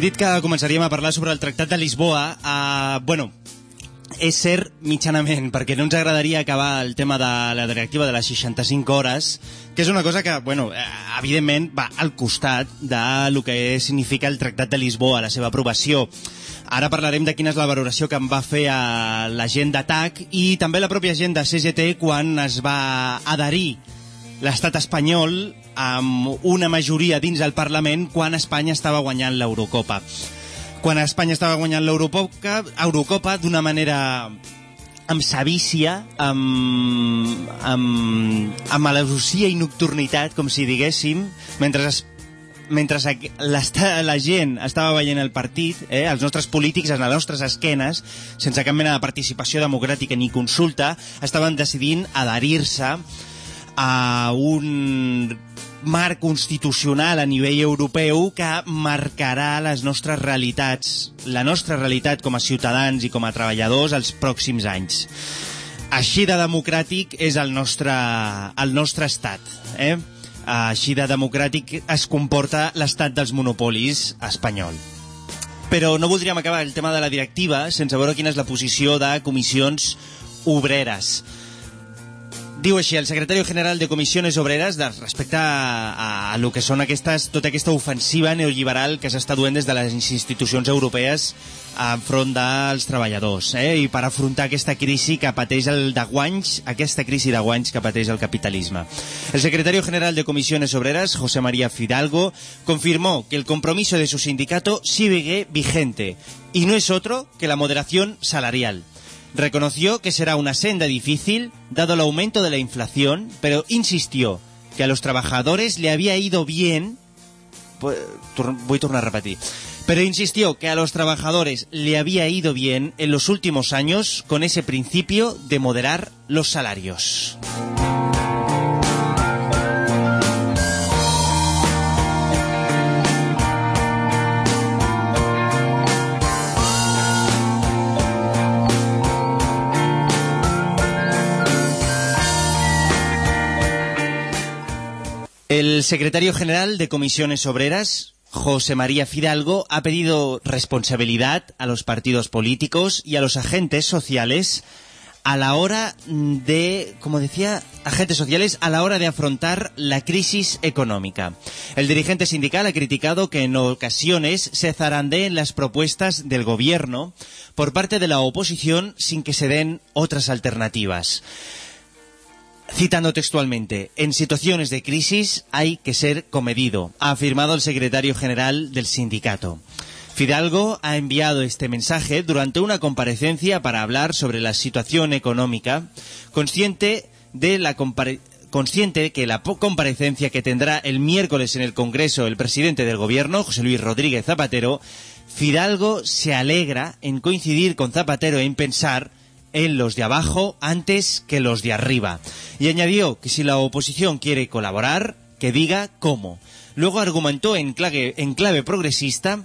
dit que començaríem a parlar sobre el Tractat de Lisboa. Uh, bueno, és cert mitjanament, perquè no ens agradaria acabar el tema de la directiva de les 65 hores, que és una cosa que, bueno, eh, evidentment va al costat de lo que significa el Tractat de Lisboa, la seva aprovació. Ara parlarem de quina és la valoració que en va fer a la gent d'ATAC i també la pròpia gent de CGT quan es va adherir l'estat espanyol amb una majoria dins del Parlament quan Espanya estava guanyant l'Eurocopa. Quan Espanya estava guanyant l'Eurocopa Eurocopa d'una manera amb savícia, amb, amb, amb alelucia i nocturnitat, com si diguéssim, mentre es mentre la gent estava veient el partit, eh, els nostres polítics, a les nostres esquenes, sense cap mena de participació democràtica ni consulta, estaven decidint adherir-se a un marc constitucional a nivell europeu que marcarà les nostres realitats, la nostra realitat com a ciutadans i com a treballadors els pròxims anys. Així de democràtic és el nostre, el nostre estat. Eh? Així de democràtic es comporta l'estat dels monopolis espanyol. Però no voldríem acabar el tema de la directiva sense veure quina és la posició de comissions obreres. Diu així, el secretari general de Comissiones Obreres de, respecte a, a, a lo que són aquestes, tota aquesta ofensiva neoliberal que s'està duent des de les institucions europees enfront dels treballadors eh? i per afrontar aquesta crisi que pateix el de guanys, aquesta crisi de guanys que pateix el capitalisme. El secretario general de Comisiones Obreras, José María Fidalgo, confirmó que el compromiso de su sindicato sigue vigente y no es otro que la moderación salarial. Reconoció que será una senda difícil, dado el aumento de la inflación, pero insistió que a los trabajadores le había ido bien. Voy a tornar a repetir. Pero insistió que a los trabajadores le había ido bien en los últimos años con ese principio de moderar los salarios. El secretario general de Comisiones Obreras, José María Fidalgo, ha pedido responsabilidad a los partidos políticos y a los agentes sociales a la hora de, como decía, agentes sociales a la hora de afrontar la crisis económica. El dirigente sindical ha criticado que en ocasiones se zarandeen las propuestas del gobierno por parte de la oposición sin que se den otras alternativas. Citando textualmente, en situaciones de crisis hay que ser comedido, ha afirmado el secretario general del sindicato. Fidalgo ha enviado este mensaje durante una comparecencia para hablar sobre la situación económica, consciente de la que la comparecencia que tendrá el miércoles en el Congreso el presidente del Gobierno, José Luis Rodríguez Zapatero, Fidalgo se alegra en coincidir con Zapatero en pensar en los de abajo antes que los de arriba. Y añadió que si la oposición quiere colaborar, que diga cómo. Luego argumentó en clave, en clave progresista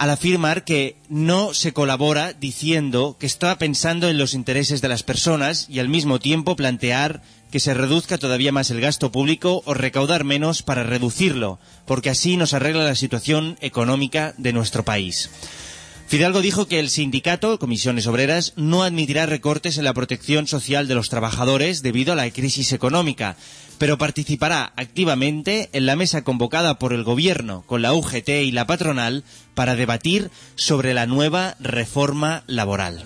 al afirmar que no se colabora diciendo que está pensando en los intereses de las personas y al mismo tiempo plantear que se reduzca todavía más el gasto público o recaudar menos para reducirlo, porque así nos arregla la situación económica de nuestro país. Fidalgo dijo que el sindicato, Comisiones Obreras, no admitirá recortes en la protección social de los trabajadores debido a la crisis económica, pero participará activamente en la mesa convocada por el Gobierno con la UGT y la patronal para debatir sobre la nueva reforma laboral.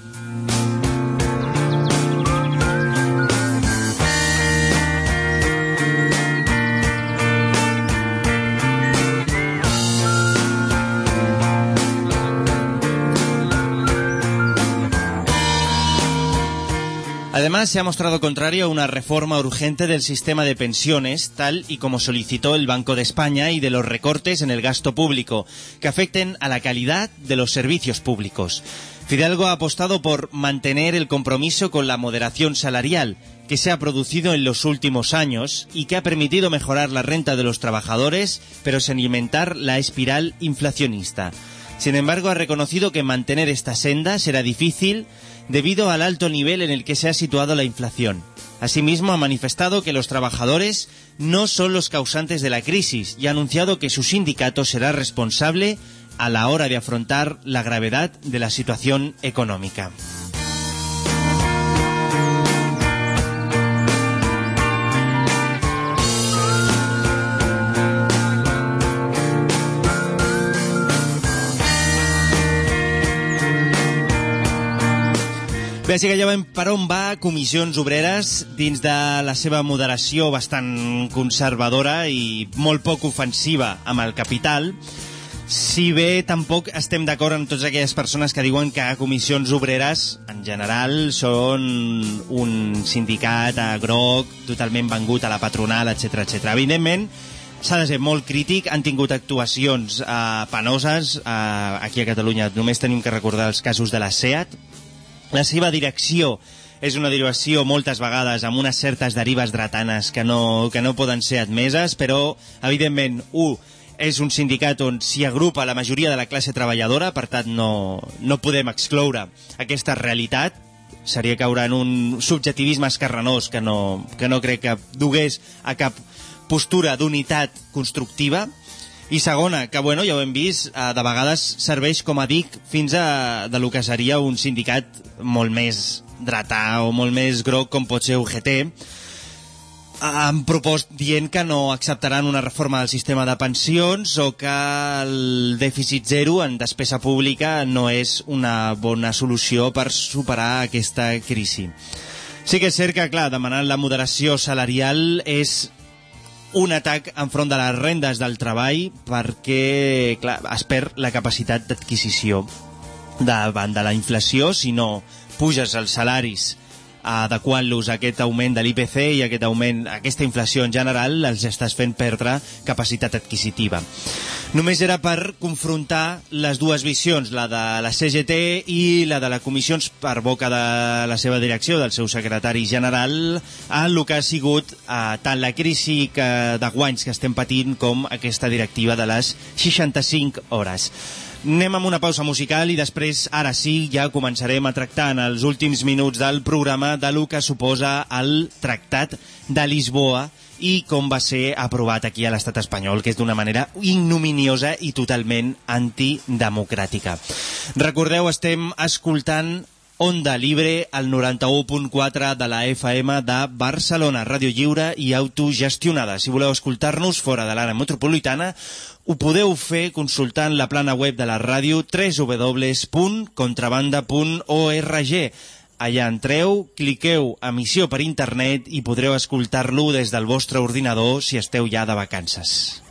Además, se ha mostrado contrario a una reforma urgente del sistema de pensiones, tal y como solicitó el Banco de España, y de los recortes en el gasto público, que afecten a la calidad de los servicios públicos. Fidalgo ha apostado por mantener el compromiso con la moderación salarial, que se ha producido en los últimos años y que ha permitido mejorar la renta de los trabajadores, pero sin alimentar la espiral inflacionista. Sin embargo, ha reconocido que mantener esta senda será difícil debido al alto nivel en el que se ha situado la inflación. Asimismo, ha manifestado que los trabajadores no son los causantes de la crisis y ha anunciado que su sindicato será responsable a la hora de afrontar la gravedad de la situación económica. Bé, així que ja veiem per on va Comissions Obreres dins de la seva moderació bastant conservadora i molt poc ofensiva amb el capital, si bé tampoc estem d'acord amb totes aquelles persones que diuen que Comissions Obreres, en general, són un sindicat a groc, totalment vengut a la patronal, etc etc. Evidentment, s'ha de ser molt crític, han tingut actuacions eh, penoses eh, aquí a Catalunya. Només tenim que recordar els casos de la SEAT, la seva direcció és una direcció moltes vegades amb unes certes derives dretanes que no, que no poden ser admeses, però, evidentment, un, és un sindicat on s'hi agrupa la majoria de la classe treballadora, per tant no, no podem excloure aquesta realitat, seria caure en un subjectivisme escarranós que no, que no crec que dugués a cap postura d'unitat constructiva, i segona, que bueno, ja ho hem vist, eh, de vegades serveix com a dic fins a de lo que seria un sindicat molt més dretà o molt més groc com pot ser UGT, han propost dient que no acceptaran una reforma del sistema de pensions o que el dèficit zero en despesa pública no és una bona solució per superar aquesta crisi. Sí que és cert que, clar, demanant la moderació salarial és un atac enfront de les rendes del treball perquè clar, es perd la capacitat d'adquisició davant de la inflació si no puges els salaris adequant-los a aquest augment de l'IPC i aquest augment, aquesta inflació en general els estàs fent perdre capacitat adquisitiva. Només era per confrontar les dues visions, la de la CGT i la de la Comissions per boca de la seva direcció, del seu secretari general, en el que ha sigut eh, tant la crisi que, de guanys que estem patint com aquesta directiva de les 65 hores. Anem amb una pausa musical i després, ara sí, ja començarem a tractar en els últims minuts del programa de lo que suposa el Tractat de Lisboa i com va ser aprovat aquí a l'estat espanyol, que és d'una manera ignominiosa i totalment antidemocràtica. Recordeu, estem escoltant Onda Libre, al 91.4 de la FM de Barcelona, Ràdio Lliure i autogestionada. Si voleu escoltar-nos fora de l'àrea metropolitana, ho podeu fer consultant la plana web de la ràdio www.contrabanda.org. Allà entreu, cliqueu emissió per internet i podreu escoltar-lo des del vostre ordinador si esteu ja de vacances.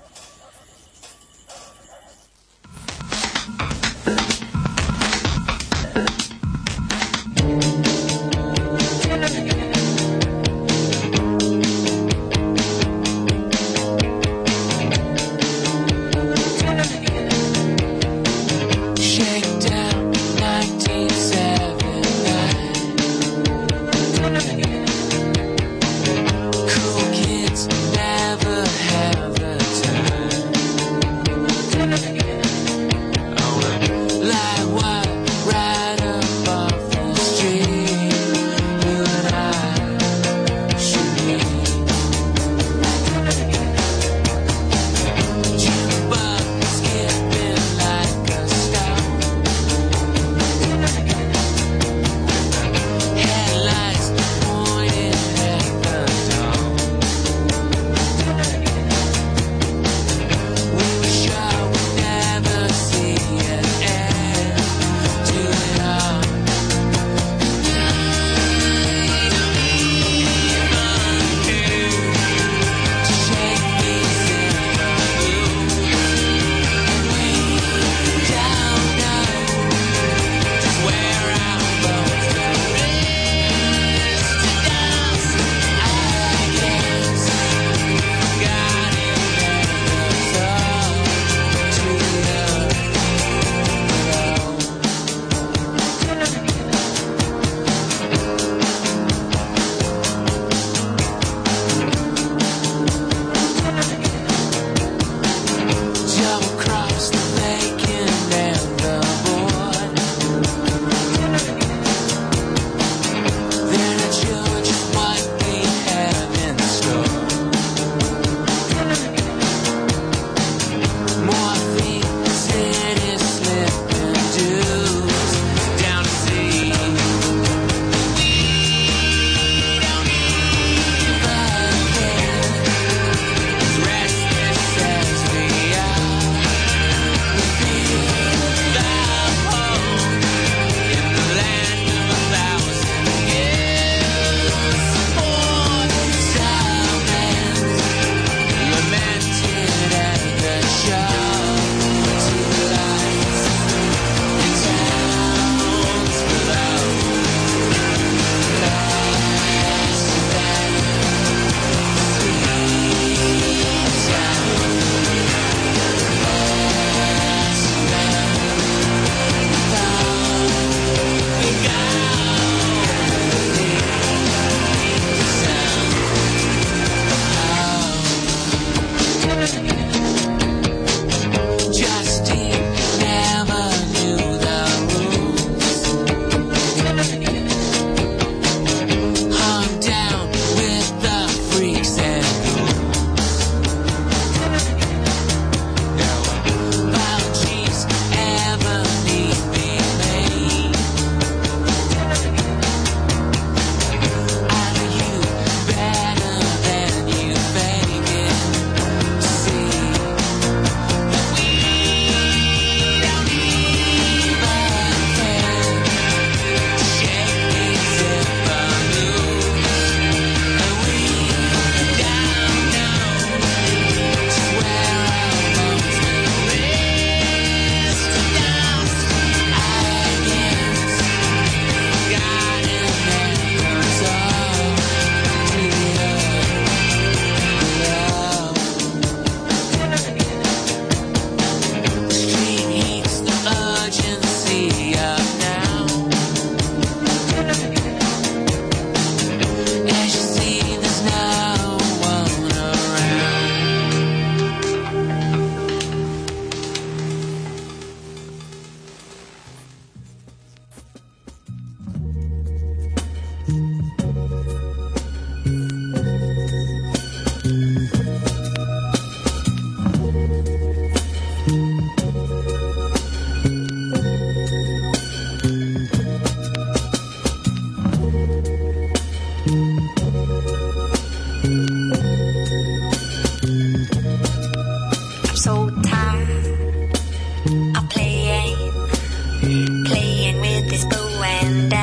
down.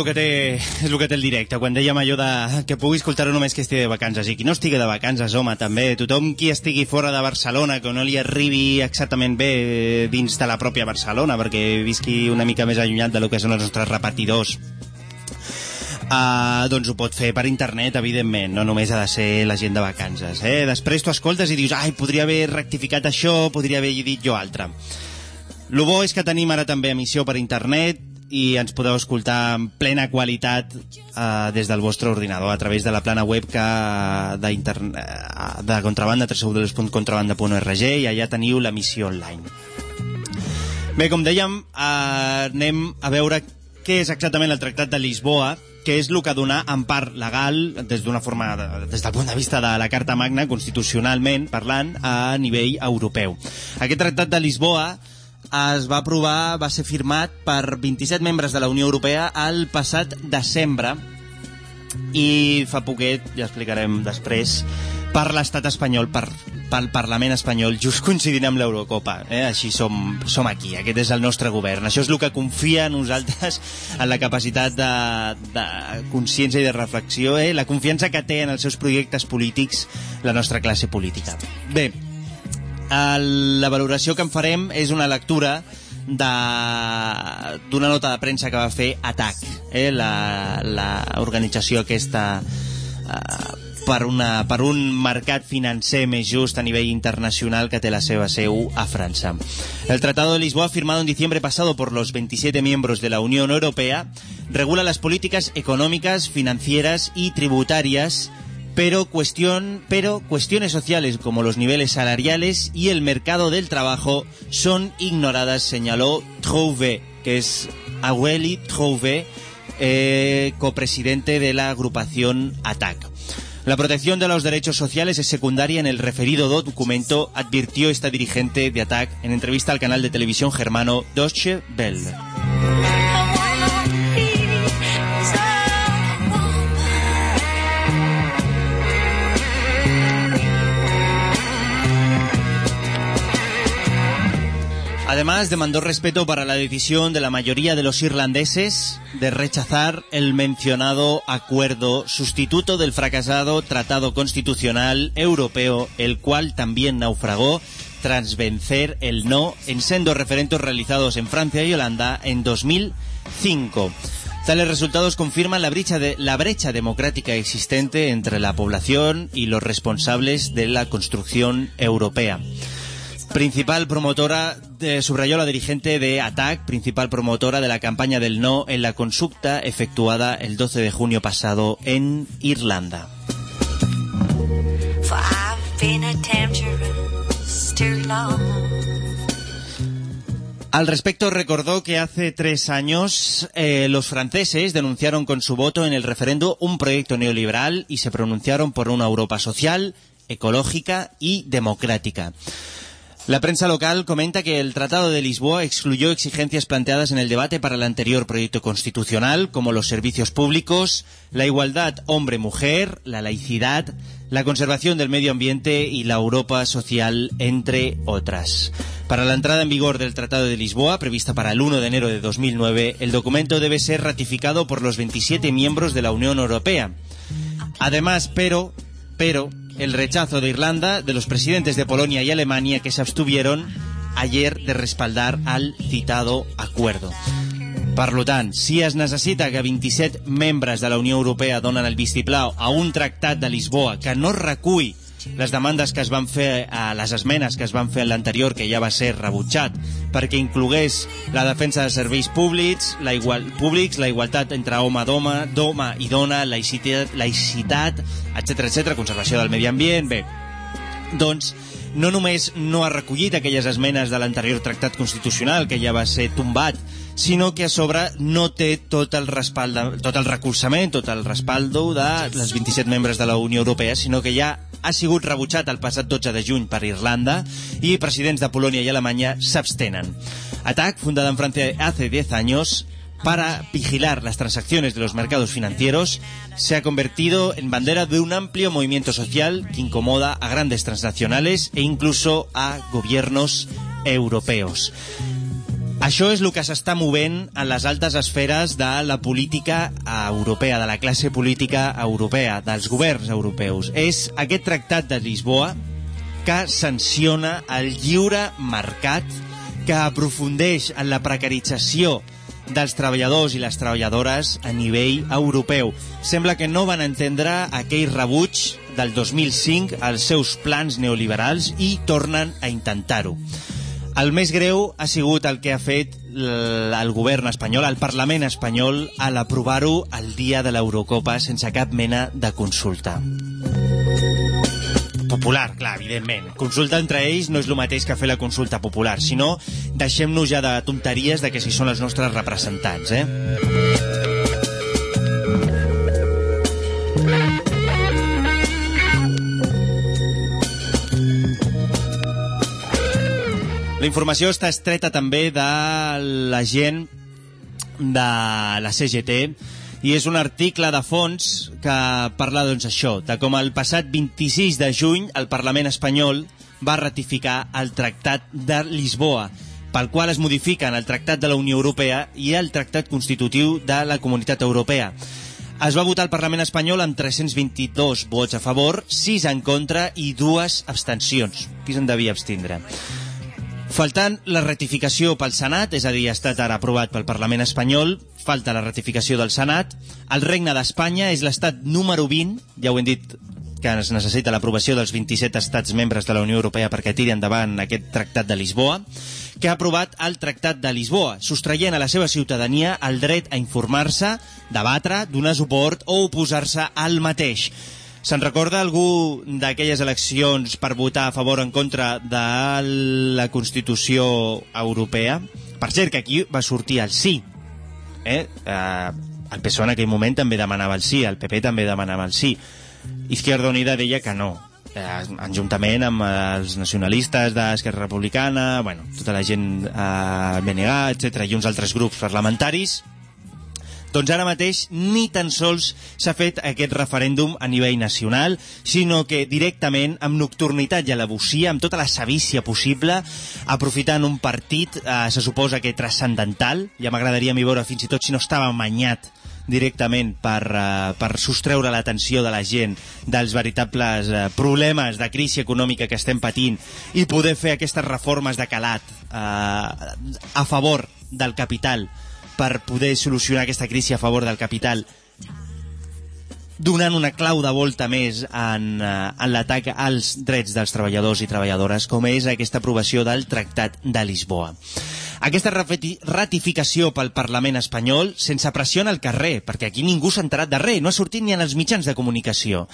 El que té, és el que té el directe. Quan dèiem allò de que pugui escoltar-ho només que estigui de vacances. I qui no estigui de vacances, home, també. Tothom qui estigui fora de Barcelona, que no li arribi exactament bé dins de la pròpia Barcelona, perquè visqui una mica més allunyat de lo que són els nostres repetidors, Uh, doncs ho pot fer per internet, evidentment, no només ha de ser la gent de vacances. Eh? Després tu escoltes i dius, ai, podria haver rectificat això, podria haver dit jo altre. Lo bo és que tenim ara també emissió per internet i ens podeu escoltar en plena qualitat eh, des del vostre ordinador a través de la plana web que d'inter- eh, de contrabanda www.contrabanda.org i allà teniu l'emissió online. Bé, com dèiem, eh, anem a veure què és exactament el Tractat de Lisboa, que és el que dona en part legal, des d'una forma, de- des del punt de vista de la Carta Magna, constitucionalment parlant, a nivell europeu. Aquest Tractat de Lisboa es va aprovar, va ser firmat per 27 membres de la Unió Europea el passat desembre i fa poquet, ja explicarem després, per l'estat espanyol, per, pel Parlament espanyol, just coincidint amb l'Eurocopa. Eh? Així som, som aquí, aquest és el nostre govern. Això és el que confia en nosaltres en la capacitat de, de consciència i de reflexió, eh? la confiança que té en els seus projectes polítics la nostra classe política. Bé, el, la valoració que en farem és una lectura d'una nota de premsa que va fer ATAC, eh, la, la organització aquesta eh, per, una, per un mercat financer més just a nivell internacional que té la seva seu a França. El Tratado de Lisboa, firmado en diciembre pasado por los 27 miembros de la Unión Europea, regula las políticas económicas, financieras y tributarias pero, cuestión, pero cuestiones sociales como los niveles salariales y el mercado del trabajo son ignoradas, señaló Trouvé, que es Agueli Trouvé, eh, copresidente de la agrupación ATAC. La protección de los derechos sociales es secundaria en el referido documento, advirtió esta dirigente de ATAC en entrevista al canal de televisión germano Deutsche Welle. Además, demandó respeto para la decisión de la mayoría de los irlandeses de rechazar el mencionado acuerdo sustituto del fracasado Tratado Constitucional Europeo, el cual también naufragó tras vencer el no en sendos referendos realizados en Francia y Holanda en 2005. Tales resultados confirman la brecha, la brecha democrática existente entre la población y los responsables de la construcción europea. Principal promotora, subrayó la dirigente de ATAC, principal promotora de la campaña del no en la consulta efectuada el 12 de junio pasado en Irlanda. Al respecto recordó que hace tres años eh, los franceses denunciaron con su voto en el referendo un proyecto neoliberal y se pronunciaron por una Europa social, ecológica y democrática. La prensa local comenta que el Tratado de Lisboa excluyó exigencias planteadas en el debate para el anterior proyecto constitucional, como los servicios públicos, la igualdad hombre-mujer, la laicidad, la conservación del medio ambiente y la Europa social, entre otras. Para la entrada en vigor del Tratado de Lisboa, prevista para el 1 de enero de 2009, el documento debe ser ratificado por los 27 miembros de la Unión Europea. Además, pero, pero, el rechazo de Irlanda, de los presidentes de Polonia y Alemania que se abstuvieron ayer de respaldar al citado acuerdo. Per tant, si es necessita que 27 membres de la Unió Europea donen el vistiplau a un tractat de Lisboa que no recull les demandes que es van fer, a les esmenes que es van fer a l'anterior, que ja va ser rebutjat, perquè inclogués la defensa de serveis públics, la, igual, públics, la igualtat entre home d'home, d'home i dona, laïcitat, laïcitat etc etc, conservació del medi ambient... Bé, doncs no només no ha recollit aquelles esmenes de l'anterior tractat constitucional, que ja va ser tombat, sinó que a sobre no té tot el respaldo, tot el recolzament, tot el respaldo de les 27 membres de la Unió Europea, sinó que ja ha sigut rebutjat el passat 12 de juny per Irlanda i presidents de Polònia i Alemanya s'abstenen. ATAC, fundada en Francia hace 10 años, para vigilar las transacciones de los mercados financieros, se ha convertido en bandera de un amplio movimiento social que incomoda a grandes transnacionales e incluso a gobiernos europeos. Això és el que s'està movent en les altes esferes de la política europea, de la classe política europea, dels governs europeus. És aquest tractat de Lisboa que sanciona el lliure mercat, que aprofundeix en la precarització dels treballadors i les treballadores a nivell europeu. Sembla que no van entendre aquell rebuig del 2005 als seus plans neoliberals i tornen a intentar-ho. El més greu ha sigut el que ha fet el govern espanyol, el Parlament espanyol, a l'aprovar-ho el dia de l'Eurocopa sense cap mena de consulta. Popular, clar, evidentment. Consulta entre ells no és el mateix que fer la consulta popular, sinó deixem-nos ja de tonteries de que si són els nostres representants, eh? La informació està estreta també de la gent de la CGT i és un article de fons que parla doncs això, de com el passat 26 de juny el Parlament espanyol va ratificar el Tractat de Lisboa, pel qual es modifiquen el Tractat de la Unió Europea i el Tractat Constitutiu de la Comunitat Europea. Es va votar al Parlament espanyol amb 322 vots a favor, 6 en contra i dues abstencions. Qui se'n devia abstindre? Faltant la ratificació pel Senat, és a dir, ha estat ara aprovat pel Parlament espanyol, falta la ratificació del Senat, el Regne d'Espanya és l'estat número 20, ja ho hem dit que es necessita l'aprovació dels 27 estats membres de la Unió Europea perquè tiri endavant aquest Tractat de Lisboa, que ha aprovat el Tractat de Lisboa, sostraient a la seva ciutadania el dret a informar-se, debatre, donar suport o oposar-se al mateix. Se'n recorda algú d'aquelles eleccions per votar a favor o en contra de la Constitució Europea? Per cert, que aquí va sortir el sí. Eh? Eh, el PSOE en aquell moment també demanava el sí, el PP també demanava el sí. Izquierda Unida deia que no. Eh, en juntament amb els nacionalistes d'Esquerra Republicana, bueno, tota la gent eh, BNG, etc i uns altres grups parlamentaris, doncs ara mateix ni tan sols s'ha fet aquest referèndum a nivell nacional, sinó que directament, amb nocturnitat i alabosia, amb tota la savícia possible, aprofitant un partit, eh, se suposa que transcendental, ja m'agradaria a mi veure fins i tot si no estava amanyat directament per, uh, per sostreure l'atenció de la gent dels veritables uh, problemes de crisi econòmica que estem patint i poder fer aquestes reformes de calat uh, a favor del capital per poder solucionar aquesta crisi a favor del capital donant una clau de volta més en, eh, en l'atac als drets dels treballadors i treballadores, com és aquesta aprovació del Tractat de Lisboa. Aquesta ratificació pel Parlament espanyol sense pressió en el carrer, perquè aquí ningú s'ha enterat de res, no ha sortit ni en els mitjans de comunicació.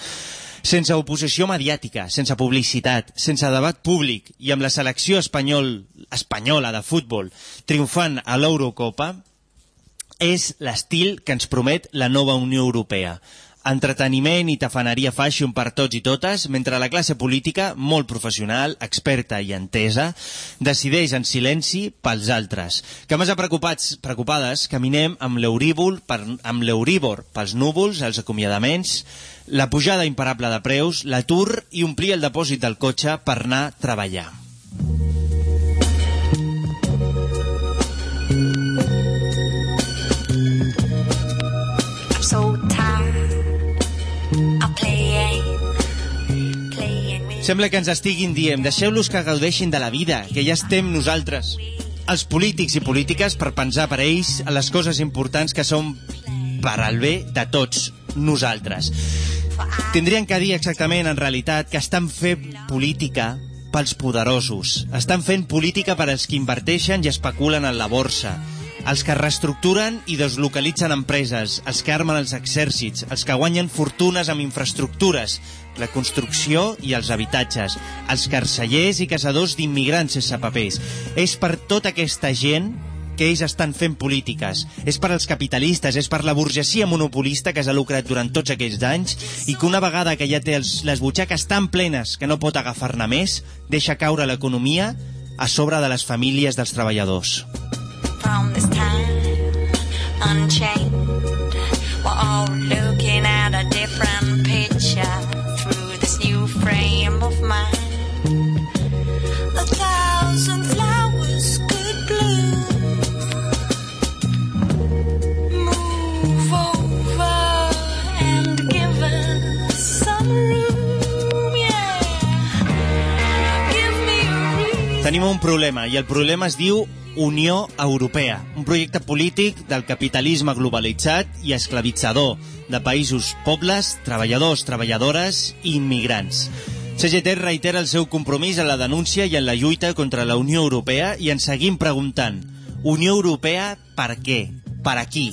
Sense oposició mediàtica, sense publicitat, sense debat públic i amb la selecció espanyol, espanyola de futbol triomfant a l'Eurocopa, és l'estil que ens promet la nova Unió Europea. Entreteniment i tafaneria fashion per tots i totes, mentre la classe política, molt professional, experta i entesa, decideix en silenci pels altres. Que més preocupats, preocupades, caminem amb l'Euríbor pels núvols, els acomiadaments, la pujada imparable de preus, l'atur i omplir el depòsit del cotxe per anar a treballar. Sembla que ens estiguin dient, deixeu-los que gaudeixin de la vida, que ja estem nosaltres, els polítics i polítiques, per pensar per ells en les coses importants que són per al bé de tots nosaltres. Tindrien que dir exactament, en realitat, que estan fent política pels poderosos. Estan fent política per als que inverteixen i especulen en la borsa. Els que reestructuren i deslocalitzen empreses, els que armen els exèrcits, els que guanyen fortunes amb infraestructures, la construcció i els habitatges, els carcellers i caçadors d'immigrants sense papers. És per tota aquesta gent que ells estan fent polítiques. És per als capitalistes, és per la burgesia monopolista que s'ha lucrat durant tots aquests anys i que una vegada que ja té els, les butxaques tan plenes que no pot agafar-ne més, deixa caure l'economia a sobre de les famílies dels treballadors. from this unchained. We're all looking at a different picture through this new frame of mind. A thousand flowers could bloom. And give me. Tenim un problema, i el problema es diu Unió Europea, un projecte polític del capitalisme globalitzat i esclavitzador de països, pobles, treballadors, treballadores i immigrants. CGT reitera el seu compromís en la denúncia i en la lluita contra la Unió Europea i ens seguim preguntant Unió Europea per què? Per a qui?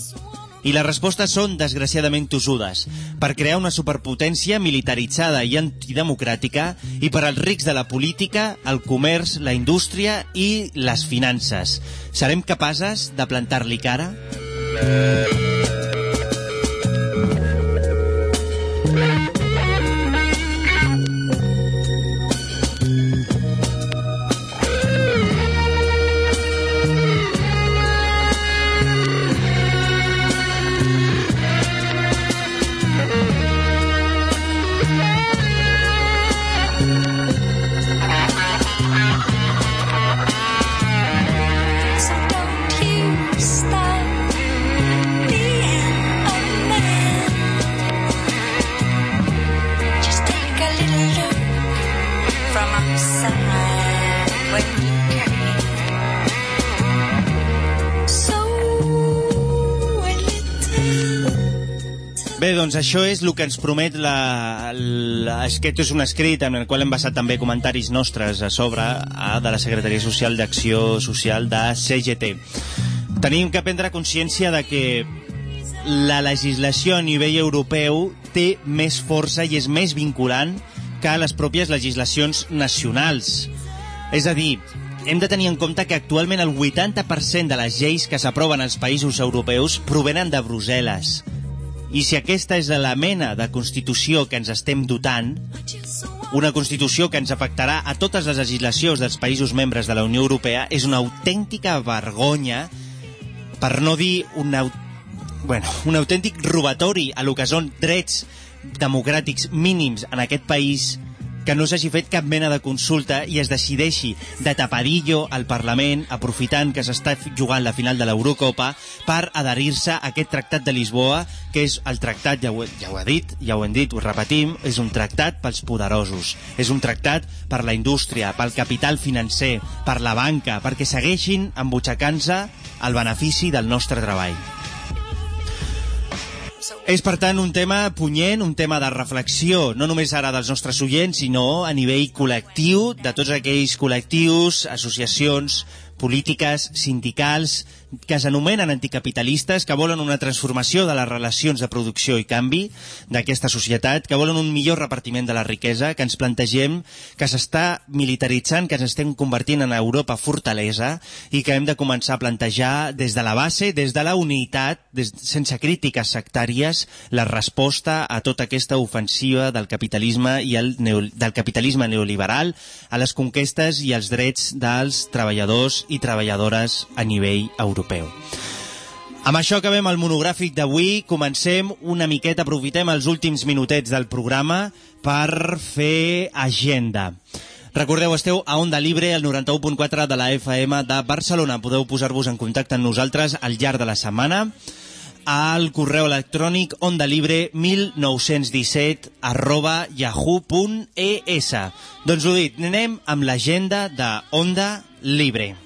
I les respostes són desgraciadament tossudes. Per crear una superpotència militaritzada i antidemocràtica i per als rics de la política, el comerç, la indústria i les finances. Serem capaces de plantar-li cara? So doncs això és el que ens promet la, la... Aquest és un escrit en el qual hem basat també comentaris nostres a sobre a, de la Secretaria Social d'Acció Social de CGT. Tenim que prendre consciència de que la legislació a nivell europeu té més força i és més vinculant que les pròpies legislacions nacionals. És a dir, hem de tenir en compte que actualment el 80% de les lleis que s'aproven als països europeus provenen de Brussel·les. I si aquesta és la mena de constitució que ens estem dotant, una constitució que ens afectarà a totes les legislacions dels països membres de la Unió Europea, és una autèntica vergonya, per no dir un, au... bueno, un autèntic robatori a lo que són drets democràtics mínims en aquest país que no s'hagi fet cap mena de consulta i es decideixi de tapadillo al Parlament, aprofitant que s'està jugant la final de l'Eurocopa, per adherir-se a aquest tractat de Lisboa, que és el tractat, ja ho, ja ho he dit, ja ho hem dit, ho repetim, és un tractat pels poderosos. És un tractat per la indústria, pel capital financer, per la banca, perquè segueixin embutxacant-se el benefici del nostre treball. És, per tant, un tema punyent, un tema de reflexió, no només ara dels nostres oients, sinó a nivell col·lectiu, de tots aquells col·lectius, associacions, polítiques, sindicals, que s'anomenen anticapitalistes, que volen una transformació de les relacions de producció i canvi d'aquesta societat, que volen un millor repartiment de la riquesa, que ens plantegem que s'està militaritzant, que ens estem convertint en Europa fortalesa i que hem de començar a plantejar des de la base, des de la unitat, des, sense crítiques sectàries, la resposta a tota aquesta ofensiva del capitalisme i el neo, del capitalisme neoliberal a les conquestes i els drets dels treballadors i treballadores a nivell europeu. Amb això acabem el monogràfic d'avui. Comencem una miqueta, aprofitem els últims minutets del programa per fer agenda. Recordeu, esteu a Onda Libre, al 91.4 de la FM de Barcelona. Podeu posar-vos en contacte amb nosaltres al llarg de la setmana al correu electrònic ondalibre 1917 arroba yahoo.es Doncs ho dit, anem amb l'agenda de Onda Libre.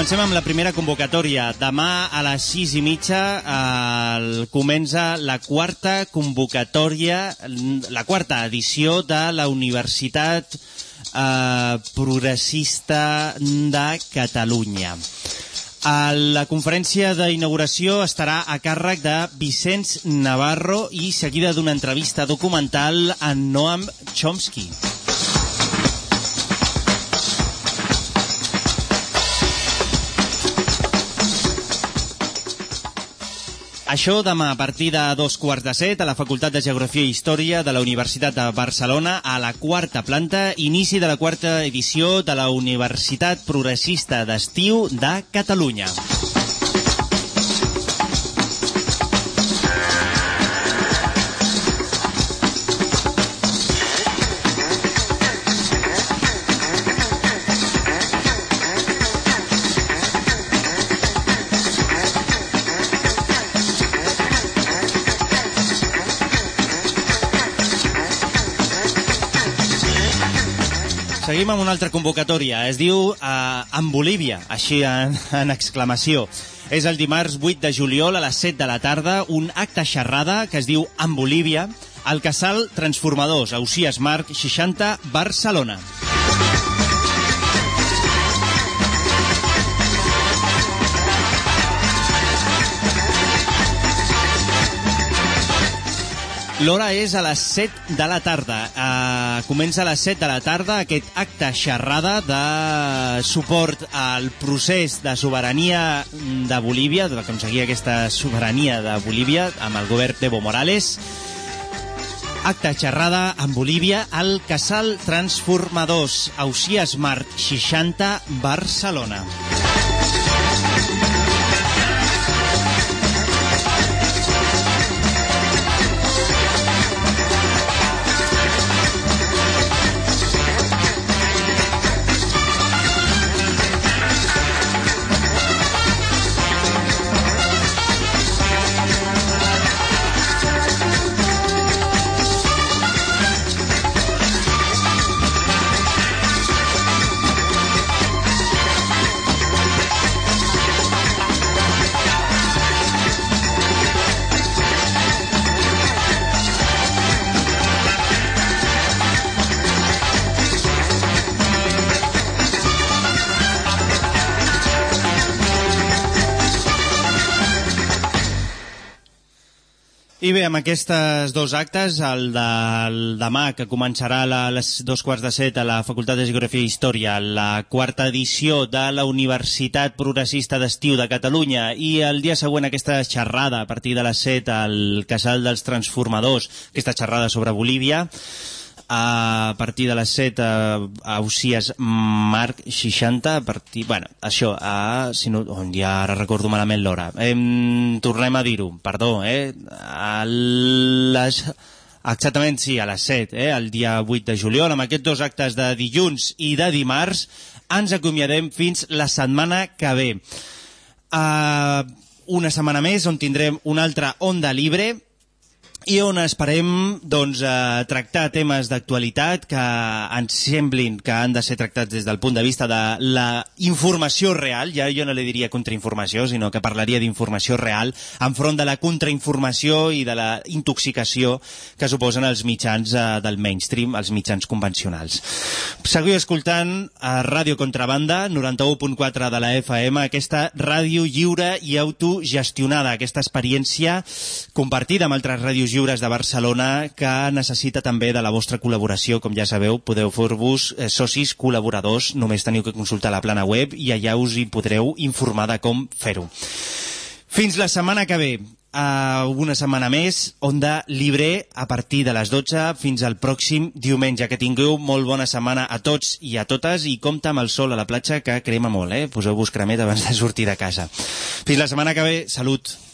Comencem amb la primera convocatòria. Demà a les 6 i mitja eh, comença la quarta convocatòria, la quarta edició de la Universitat eh, Progressista de Catalunya. A la conferència d'inauguració estarà a càrrec de Vicenç Navarro i seguida d'una entrevista documental a Noam Chomsky. Això demà a partir de dos quarts de set a la Facultat de Geografia i Història de la Universitat de Barcelona a la quarta planta, inici de la quarta edició de la Universitat Progressista d'Estiu de Catalunya. Seguim amb una altra convocatòria. Es diu eh, En Bolívia, així en, en exclamació. És el dimarts 8 de juliol a les 7 de la tarda, un acte xerrada que es diu En Bolívia, al Casal Transformadors, a Ucies Marc 60, Barcelona. L'hora és a les 7 de la tarda. Uh, comença a les 7 de la tarda aquest acte xerrada de suport al procés de sobirania de Bolívia, d'aconseguir aquesta sobirania de Bolívia amb el govern d'Evo Morales. Acte xerrada en Bolívia al Casal Transformadors, Ausias Mart 60, Barcelona. I bé, amb aquestes dos actes, el del demà, que començarà a les dos quarts de set a la Facultat de Geografia i Història, la quarta edició de la Universitat Progressista d'Estiu de Catalunya, i el dia següent aquesta xerrada a partir de les set al Casal dels Transformadors, aquesta xerrada sobre Bolívia, a partir de les 7 a, a Ucies Marc 60 a partir, bueno, això a, si no, oh, ja ara recordo malament l'hora em, tornem a dir-ho, perdó eh? a les exactament sí, a les 7 eh? el dia 8 de juliol, amb aquests dos actes de dilluns i de dimarts ens acomiadem fins la setmana que ve uh, una setmana més on tindrem una altra Onda Libre i on esperem doncs, eh, tractar temes d'actualitat que ens semblin que han de ser tractats des del punt de vista de la informació real, ja jo no li diria contrainformació, sinó que parlaria d'informació real enfront de la contrainformació i de la intoxicació que suposen els mitjans eh, del mainstream, els mitjans convencionals. Seguiu escoltant a Ràdio Contrabanda, 91.4 de la FM, aquesta ràdio lliure i autogestionada, aquesta experiència compartida amb altres ràdios lliures de Barcelona que necessita també de la vostra col·laboració. Com ja sabeu, podeu fer-vos eh, socis col·laboradors, només teniu que consultar la plana web i allà us hi podreu informar de com fer-ho. Fins la setmana que ve, a una setmana més, Onda Libre a partir de les 12 fins al pròxim diumenge. Que tingueu molt bona setmana a tots i a totes i compta amb el sol a la platja que crema molt, eh? Poseu-vos cremet abans de sortir de casa. Fins la setmana que ve, salut!